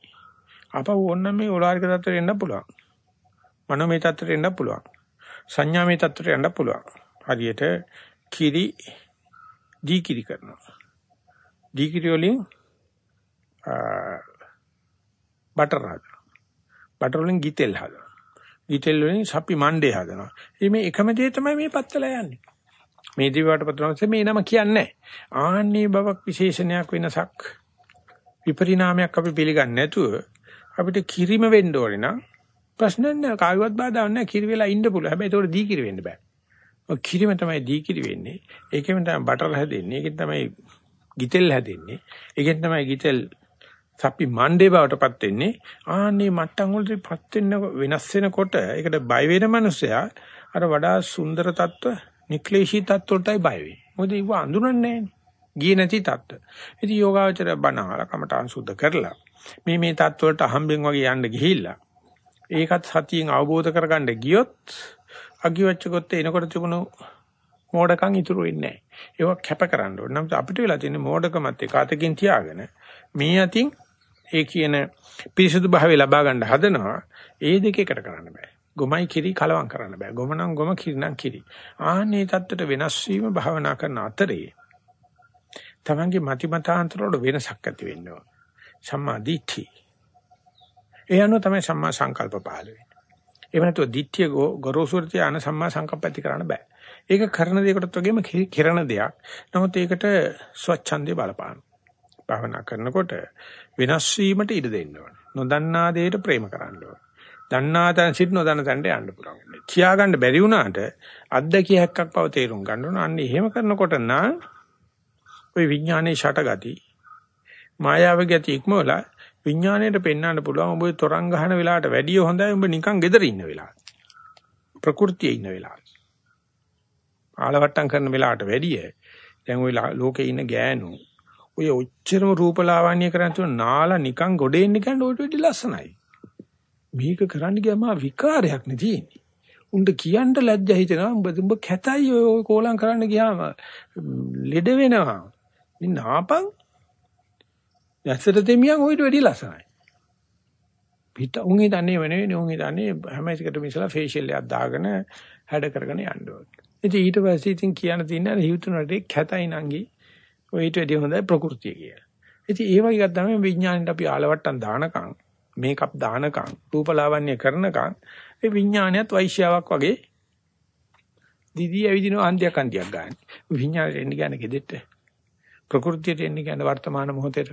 S1: අපව ඕන්න මේ ඕලාරික தත්ත්වයට එන්න පුළුවන්. මනෝමය தත්ත්වයට එන්න පුළුවන්. සංඥාමය தත්ත්වයට එන්න පුළුවන්. හරියට කිරි දී කිරි කරනවා. දී කිරි වලින් බටර් හදනවා. බටර් වලින් ගිතෙල් හදනවා. ගිතෙල් වලින් සප්පි මණ්ඩේ හදනවා. මේ එකම දේ තමයි මේ පත්තල යන්නේ. මේ දිවට පතරන්සේ මේ නම කියන්නේ ආන්නේ බවක් විශේෂණයක් වෙනසක් විපරිණාමයක් අපි පිළිගන්නේ නැතුව අපිට කිරිම වෙන්න ඕනේ නම් ප්‍රශ්න නැහැ. කායිවත් බාධාවක් නැහැ. කිරි වෙලා ඉන්න පුළුවන්. හැබැයි ඒකට දී කිරි වෙන්න බෑ. ඔය කිරිම තමයි දී කිරි වෙන්නේ. ඒකෙන් තමයි බටර් හැදෙන්නේ. ඒකෙන් තමයි ගිතෙල් හැදෙන්නේ. ඒකෙන් තමයි ගිතෙල් සප්පි මණ්ඩේ බවටපත් වෙන්නේ. ආන්නේ මට්ටම් වලටපත් වෙන්න වෙනස් වෙනකොට ඒකට බය වෙන මනුස්සයා අර වඩා සුන්දර තත්ත්ව නික්ලේශී තත්ත්වයටයි බය වෙන්නේ මොකද ඒව අඳුරන්නේ නැහැ ගියේ නැති තත්ත්ව ඉතින් යෝගාවචර බණහල කමටහන් සුද්ධ කරලා මේ මේ තත්ත්වවලට අහම්බෙන් වගේ යන්න ගිහිල්ලා ඒකත් සතියෙන් අවබෝධ කරගන්න ගියොත් අගිවච්චකොත් එනකොට තිබුණු මෝඩකම් ඉතුරු වෙන්නේ නැහැ. ඒක කැප කරන්න ඕනේ. නම් අපිට වෙලා තියෙන මෝඩකමත් එක අතකින් තියාගෙන මේ අතින් ඒ කියන පිරිසුදු භාවය ලබා ගන්න හදනවා. ඒ දෙක එකට කරන්න බෑ. ගොමයි කිරි කලවම් කරන්න බෑ. ගොම නම් ගොම කිරි නම් කිරි. ආන්නේ தත්තට වෙනස් වීම භාවනා කරන අතරේ තමන්ගේ මති මතාන්තර වල වෙනසක් ඇති වෙනවා. සම්මා දිට්ඨි. ඒ අනුව තමයි සම්මා සංකල්ප පහළ වෙන්නේ. එහෙම නැතුව දිට්ඨිය ගොරෝසුර තියාන සම්මා සංකප්ප ඇති කරන්න බෑ. ඒක කරන දෙයකටත් වගේම කිරණ දෙයක්. නමුත් ඒකට ස්වච්ඡන්දේ බලපාන. භාවනා කරනකොට වෙනස් වීමට ඉඩ දෙන්න ඕනේ. නොදන්නා දෙයට ප්‍රේම කරන්න ඕනේ. දන්නා තැන සිට නොදන්න තැනට යන්න පුළුවන්. කියාගන්න බැරි වුණාට අත්දැකියක්ක් බව තේරුම් ගන්න ඕන. අන්න එහෙම කරනකොට නම් ওই විඥානයේ ෂටගති මායාවේ ගති ඉක්මවලා විඥාණයට පෙන්වන්න පුළුවන් ඔබ තොරන් ගහන වෙලාවට වැඩිය හොඳයි ඔබ නිකන් gederi ඉන්න වෙලාව. ප්‍රകൃතියේ ඉන්න වෙලාව. ආලවට්ටම් කරන වෙලාවට වැඩිය දැන් ওই ලෝකේ ඉන්න ගෑනු ඔය ඔච්චරම රූපලාවන්‍ය කරන් තුන නාලා නිකන් ගොඩේ ඉන්න ගන්න ඔය ටෙඩි ලස්සනයි. මේක කරන්න ගියාම විකාරයක් නේ තියෙන්නේ. උන්ට කියන්න ලැජ්ජා හිතෙනවා උඹ උඹ කැතයි ඔය කෝලම් කරන්න ගියාම ලෙඩ වෙනවා. ඉන්න ආපන් ඇත්තට දෙමියන් ඔයිට වැඩි ලස්සනයි. පිට උන් හිතන්නේ වෙනෙන්නේ උන් හිතන්නේ හැම එකකටම ඉස්සලා ෆේෂියල් එකක් දාගෙන හැඩ කරගෙන යන්න ඕනේ. ඉතින් ඊට පස්සේ ඉතින් කියන්න තියෙන්නේ හිතුනට කැතයි නංගි ඔයිට වැඩි හොඳයි ප්‍රകൃතිය කියලා. ඉතින් ඒ වගේ එකක් තමයි විඥාණයට අපි ආලවට්ටම් දානකම් මේකප් දානකම් රූපලාවන්‍ය කරනකම් ඒ විඥානයත් වෛශ්‍යාවක් වගේ දිදී ඇවිදින අන්තියක් අන්තියක් ගන්න. විඥාණයට එන්න කියන්නේ gedette. ප්‍රകൃතියට එන්න කියන්නේ වර්තමාන මොහොතේට.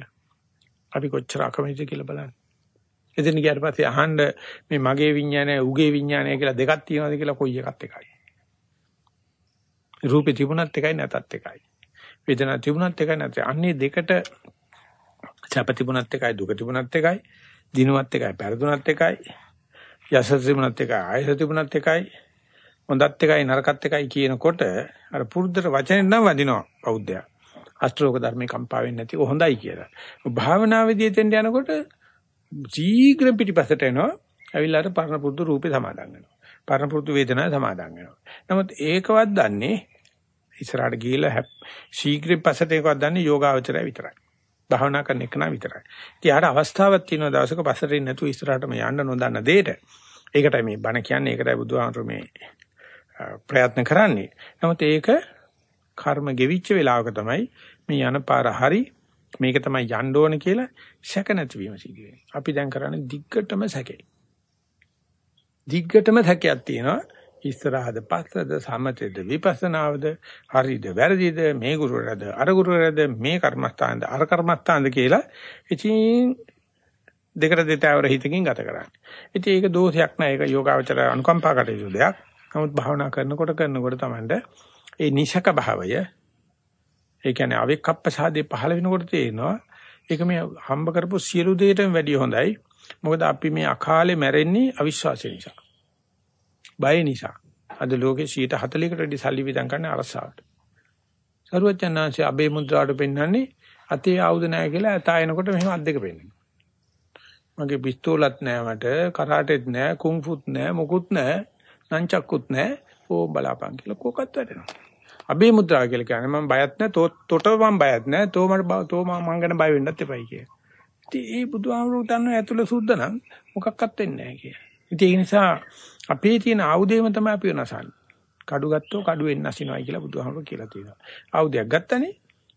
S1: අපි කොච්චර අකමැතිද කියලා බලන්න. එදින ගියාට පස්සේ අහන්න මේ මගේ විඥානය උගේ විඥානය කියලා දෙකක් තියෙනවද කියලා කොයි එකත් එකයි. රූපේ තිබුණත් එකයි නැතත් එකයි. වේදනා තිබුණත් එකයි නැත්නම් අන්නේ දෙකට සැප තිබුණත් එකයි දුක තිබුණත් එකයි දිනුවත් එකයි පෙරදුනත් එකයි යස තිබුණත් එකයි ආයස තිබුණත් එකයි හොඳත් එකයි නරකත් එකයි කියනකොට අර පුරුද්දට වචනෙන් නම් වදිනවා බෞද්ධයා. අෂ්ටලෝක ධර්මේ කම්පා වෙන්නේ නැති හොඳයි කියලා. භාවනාවේදී එතෙන්ට යනකොට ශීඝ්‍ර පිටිපසට එනවා. ඇවිල්ලා අර පරණ පුරුදු රූපේ සමාදන් වෙනවා. පරණ පුරුදු වේදනාවේ සමාදන් වෙනවා. නමුත් ඒකවත් දන්නේ ඉස්සරහට ගිහිල්ලා ශීඝ්‍ර පසට ඒකවත් දන්නේ යෝගාවචරය විතරයි. භාවනා කරන එක නා විතරයි. ඉතින් ආර අවස්ථාවක් තියෙනවා දවසක පසට ඉන්නේ නැතුව ඉස්සරහටම යන්න නොදන්න දෙයට. ඒකටයි මේ බණ කියන්නේ ඒකටයි බුදුහාමර මේ ප්‍රයත්න කරන්නේ. නමුත් ඒක කර්ම ගෙවිච්ච වෙලාවක තමයි මේ යන පාර හරි මේක තමයි යන්න ඕන කියලා සැක නැතිවීම සිදු වෙන්නේ. අපි දැන් කරන්නේ දිග්ගටම සැකේ. දිග්ගටම සැකයක් තියෙනවා. ඉස්සරහද පස්සද සමතේද විපස්සනාවද හරිද වැරදිද මේ ගුරුවරයාද අර ගුරුවරයාද මේ කර්මස්ථානද අර කර්මස්ථානද කියලා ඉතින් දෙකට දෙතවර හිතකින් ගත කරන්නේ. ඉතින් ඒක දෝෂයක් නෑ. ඒක යෝගාවචර අනුකම්පා කටයුතු දෙයක්. නමුත් භාවනා කරනකොට කරනකොට තමයි ඒ නිසක භාවය ඒ කියන්නේ අවික්කප්පසාදේ පහළ වෙනකොට තේරෙනවා ඒක මේ හම්බ කරපු සියලු දෙයටම වැඩිය හොඳයි. මොකද අපි මේ අකාලේ මැරෙන්නේ අවිශ්වාසය නිසා. බය නිසා. අද ලෝකේ 140කට වැඩි සල්ලි විදන් කරන අරසාවට. සරුවචනාංශය අබේ මුද්‍රාවට පෙන්වන්නේ අතේ ආයුධ නැහැ කියලා ඇතා එනකොට මෙහෙම අත් දෙක පෙන්වනවා. මගේ පිස්තෝලත් නැහැ මට, කරාටෙත් නැහැ, කුන්ෆුත් නැහැ, මොකුත් නැහැ, නංචක්කුත් නැහැ. ඕ බලාපන් කියලා කොකත් වැටෙනවා. අබේ මුද්‍රා කියලා කියන්නේ මම බයත් නැහැ, තෝ තොට මම බයත් නැහැ, තෝ මට තෝ මම ගැන බය වෙන්නත් එපයි කියලා. ඉතින් ඒ බුදුහාමුදුරුවෝ දන්නවා ඇතුළ සුද්ධ නම් මොකක්වත් වෙන්නේ නැහැ කියලා. ඉතින් ඒ නිසා අපේ තියෙන ආයුධයම තමයි අපි වෙනසන්නේ. කඩු ගත්තෝ කඩු වෙන්න අසිනවයි කියලා බුදුහාමුදුරුවෝ කියලා තියෙනවා. ආයුධයක් ගත්තනේ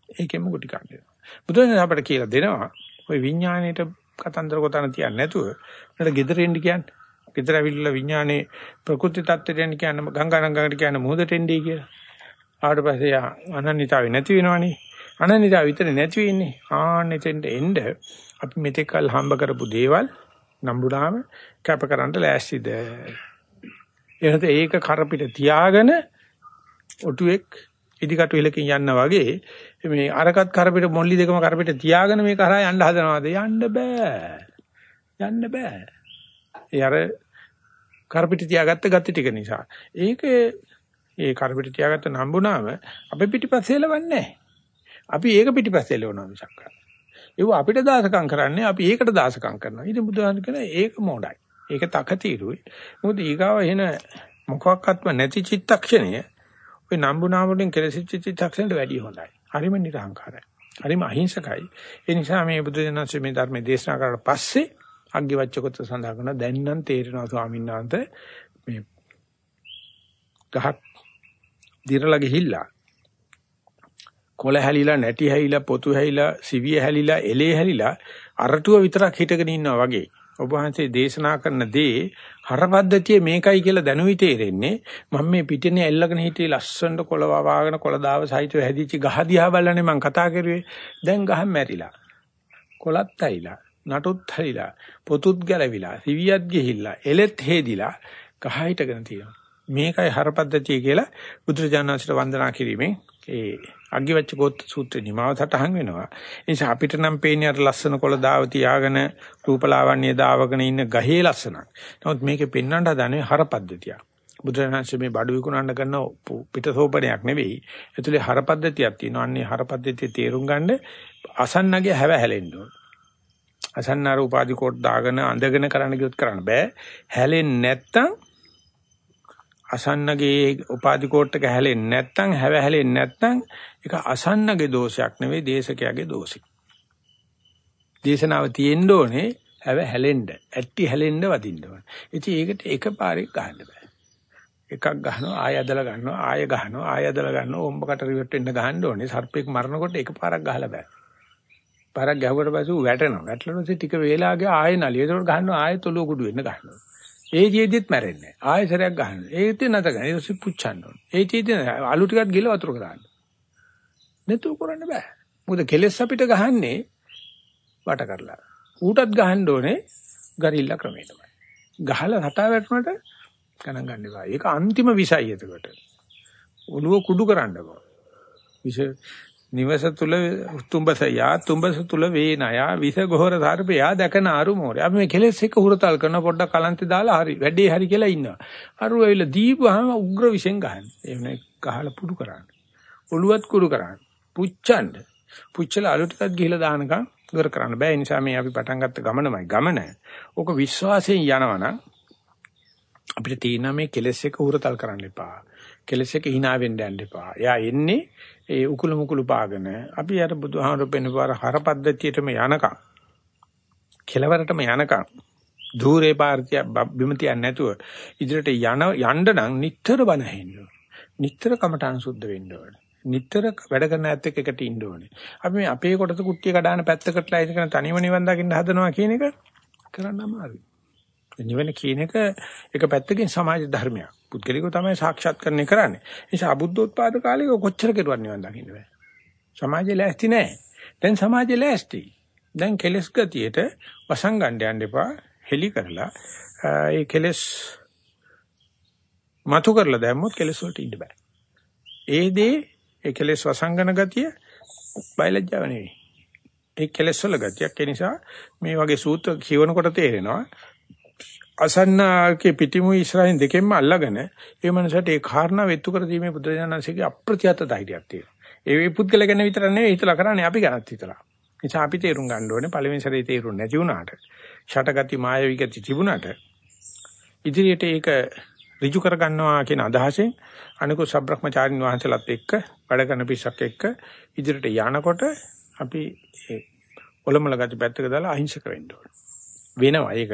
S1: ඒකෙම ගුටි කන්නේ. බුදුරජාණන් අපට කියලා දෙනවා ওই විඥාණයට කතන්දර ගොතන තියන්නේ නැතුව උනට gedare එන්න කියන්නේ. gedare ඇවිල්ලා විඥානේ ප්‍රකෘති தත්ත්වයට එන්න කියන්නේ ගංගානංගකට කියන්නේ මොහොතට එන්නේ කියලා. ආවට පස්සේ අනන්‍යතාවය නැති වෙනවනේ. අනන්‍යතාව විතරේ නැති වෙන්නේ. ආන්නෙතෙන්ට එන්න අපි මෙතෙක්ල් හම්බ කරපු දේවල් නම්බුනාම කැප කරන්න ලෑස්තිද? එහෙනම් ඒක කරපිට තියාගෙන ඔටුවෙක් ඉදිකටු ඉලකින් යන්න වගේ මේ අරකට කරපිට මොල්ලි දෙකම කරපිට තියාගෙන මේක හරහා යන්න හදනවාද? යන්න බෑ. යන්න බෑ. ඒ අර කරපිට තියාගත්ත gati ටික නිසා. ඒක ඒ කරපිට තියාගත්ත නම්බුනාම අපි පිටිපස්සේ එලවන්නේ අපි ඒක පිටිපස්සේ එලවනවා මිසක්. ඒව අපිට දාසකම් කරන්නේ අපි ඒකට දාසකම් කරනවා. ඉතින් බුදුහාම කියන ඒක මොඩයි. ඒක තකතිරුයි මොකද ඊගාව එන මොකක්වත්ම නැති චිත්තක්ෂණය ওই නම්බුනාම වලින් කෙලසිච්ච චිත්තක්ෂණයට වැඩිය හොඳයි හරිම නිර්හංකාරයි. හරිම අහිංසකයි. ඒ නිසා මේ බුදු දනන්සේ මේ ධර්මයේ දේශනා කරලා පස්සේ අග්ගිවච්ඡකොත් සඳහන් කරන දැන් නම් තේරෙනවා ස්වාමීන් වහන්සේ මේ ගහක් දිරලා ගිහිල්ලා කොළ හැලිලා නැටි හැලිලා පොතු හැලිලා සිවිය හැලිලා එලේ හැලිලා අරටුව විතරක් හිටගෙන ඉන්නවා වගේ ඔබ වහන්සේ දේශනා කරන දේ හරපද්ධතිය මේකයි කියලා දැනුයි තේරෙන්නේ. මම මේ පිටිනේ එල්ලගෙන හිටියේ ලස්සනට කොළ වවාගෙන කොළ දාව සහිතව හැදිච්ච ගහ දිහා බලන්නේ මං කතා කරුවේ. දැන් ගහ මැරිලා. කොළත් ඇයිලා නටුත් හැරිලා පොතුත් ගැලවිලා. සිවියත් ගිහිල්ලා. එලෙත් හේදිලා ගහ හිටගෙන තියෙනවා. මේකයි හරපද්ධතිය කියලා බුදුරජාණන්සේට වන්දනා කිරීමෙන් ඒ අග්ගිවච්ඡ ගෝත් සූත්‍රේ නිමාව සටහන් වෙනවා. ඒ නිසා අපිට නම් පේන්නේ අර ලස්සන කොළ දාව තියාගෙන රූපලාවන්‍ය දාවගෙන ඉන්න ගහේ ලස්සනක්. නමුත් මේකේ පෙන්වන්න හදනේ හරපද්ධතිය. බුදුරජාණන්සේ මේ බඩු විකුණන්න කරන පිටසෝපනයක් නෙවෙයි. ඒතුලේ හරපද්ධතියක් තියෙනවා. අන්නේ හරපද්ධතිය තේරුම් ගන්න අසන්නගේ හැව හැලෙන්න ඕන. අසන්නාර උපාදි කොට දාගෙන අඳගෙන කරන්න කිව්වොත් කරන්න බෑ. හැලෙන්නේ නැත්තම් අසන්නගේ උපාදි කෝට්ටක හැලෙන්නේ නැත්නම් හැව හැලෙන්නේ නැත්නම් ඒක අසන්නගේ දෝෂයක් නෙවෙයි දේශකයාගේ දෝෂෙක්. දේශනාව තියෙන්න ඕනේ හැව හැලෙන්න, ඇටි හැලෙන්න වදින්න ඕනේ. ඉතින් ඒකට එකපාරේ ගහන්න බෑ. එකක් ගහනවා ආය ඇදලා ගන්නවා ආය ගහනවා ආය ඇදලා ගන්නවා ඔම්බකට රිවර්ට් වෙන්න ගහන්න ඕනේ. සර්පෙක් මරනකොට එකපාරක් ගහලා බෑ. පාරක් ගැහුවට පස්සේ ඌ වැටෙනවා. වැටලනොත් ටික වේලාවක ආයෙ නලිය. ඒකට ගහනවා ආයෙ තොලුව කුඩු වෙන්න ගහනවා. ඒ ජීදිත් මැරෙන්නේ නැහැ. ආයෙසරයක් ගන්න. ඒත් නැත ගන්න. ඊට පස්සේ පුච්චන්න ඕනේ. ඒ ජීදිත් අලු ටිකක් ගිල වතුර කරන්න. නැතුව කරන්න බෑ. මොකද කෙලස් අපිට ගහන්නේ වට කරලා. ඌටත් ගහන්න ඕනේ ගරිල්ලා ක්‍රමේ තමයි. ගහලා හතා වැටුණට ගණන් ගන්න එපා. ඒක අන්තිම විසයි එතකොට. ඔළුව කුඩු කරන්න ඕන. විස නිවස තුල තුඹසයා තුඹස තුල වේනයා විස ගොහර සර්පයා දැකන අරුමෝරය. අපි මේ කෙලෙස් එක හුරතල් කරන පොඩ්ඩක් කලන්තේ දාලා හරි වැඩේ හරි කියලා ඉන්නවා. අරු ඇවිල්ලා දීපුවාම උග්‍ර විසෙන් ගහන. එහෙම ගහලා පුඩු කරන්න. ඔළුවත් කුඩු කරන්න. පුච්චන්න. පුච්චලා අලු ටිකක් ගිහලා දානකම් ඉවර කරන්න බෑ. ඒ නිසා මේ අපි පටන් ගත්ත ගමනමයි ගමන. ඕක විශ්වාසයෙන් යනවනම් අපිට තියෙන මේ කෙලෙස් එක හුරතල් කරන්න එපා. කෙලෙස් එක hina වෙන්න යන්න එපා. එයා එන්නේ ඒ උකුළු මුකුළු පාගෙන අපි අර බුදුහාමර පෙන්වපාර හරපද්ධතියටම යනකම් කෙලවරටම යනකම් ධූරේ පාර්තිය බිමතියක් නැතුව ඉදිරියට යන යන්න නම් නිතර බණ හෙන්න නිතර කමටහන් සුද්ධ වෙන්න ඕනේ. නිතර වැඩ කරන ඇත්ත එකට ඉන්න ඕනේ. අපි මේ අපේ කොටස කුට්ටිය කඩාන පැත්තකටලා ඉඳගෙන තනියම නිවන් දකින්න හදනවා කියන එක කරන්න අමාරුයි. නිවන කියන එක එක පැත්තකින් සමාජ ධර්මයක්. පුද්ගලිකව තමයි සාක්ෂාත්කරණය කරන්නේ. ඒ නිසා අබුද්ධෝත්පාද කාලේක කොච්චර කෙරුවත් නිවන් දකින්න බෑ. සමාජය ලෑස්ති නෑ. දැන් සමාජය ලෑස්ති. දැන් කෙලස් ගතියට වසංගණ්ඩ යන්න එපා. හෙලි කරලා ඒ කෙලස් මතු කරලා දැම්මොත් කෙලස් වලට ඉන්න බෑ. ඒ දේ ඒ කෙලස් වසංගන ගතිය බයලජ්ජාව නෙවෙයි. ඒ කෙලස් වල ගතියක් ඒ නිසා මේ වගේ සූත්‍ර කියවනකොට තේරෙනවා අසන්නාගේ පිටිමු ඉස්රායින් දෙකෙන්ම අල්ලගෙන ඒ මනසට ඒ කාරණා වෙත්තු කර දීමේ බුදුරජාණන්සේගේ අප්‍රත්‍යත ධෛර්යයක් තියෙනවා. ඒ වේ පුද්ගල ගැන විතර නෙවෙයි හිතලා කරන්නේ අපි ගැනත් හිතලා. නිසා අපි තේරුම් ගන්න ඕනේ පළවෙනි සැරේ තේරුම් නැති වුණාට ෂටගති මායවි ගති තිබුණාට ඉදිරියට ඒක ඍජු කර ගන්නවා කියන අදහසෙන් අනිකු සබ්‍රහ්මචාරින් වහන්සේලාත් එක්ක වැඩ කරන පිරිසක් එක්ක ඉදිරියට යනකොට අපි ඒ ඔලමුල ගති පැත්තක දාලා අහිංසක වෙන්න ඕන. වෙනවා ඒක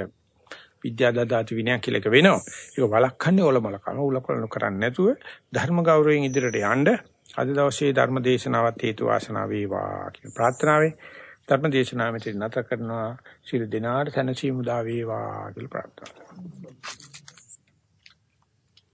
S1: විද්‍යාදාති විනය කියලා එක වෙනවා. ඒක වළක්වන්නේ ඔලමුලකම උලකලන කරන්නේ නැතුව ධර්ම ගෞරවයෙන් ඉදිරියට යන්න අද දවසේ ධර්ම දේශනාවත් හේතු වාසනා වේවා කියන ප්‍රාර්ථනාවෙන් ධර්ම දේශනාව මෙතන නැත කරනවා. සියලු දෙනාට සැනසීම උදා වේවා කියලා ප්‍රාර්ථනා කරනවා.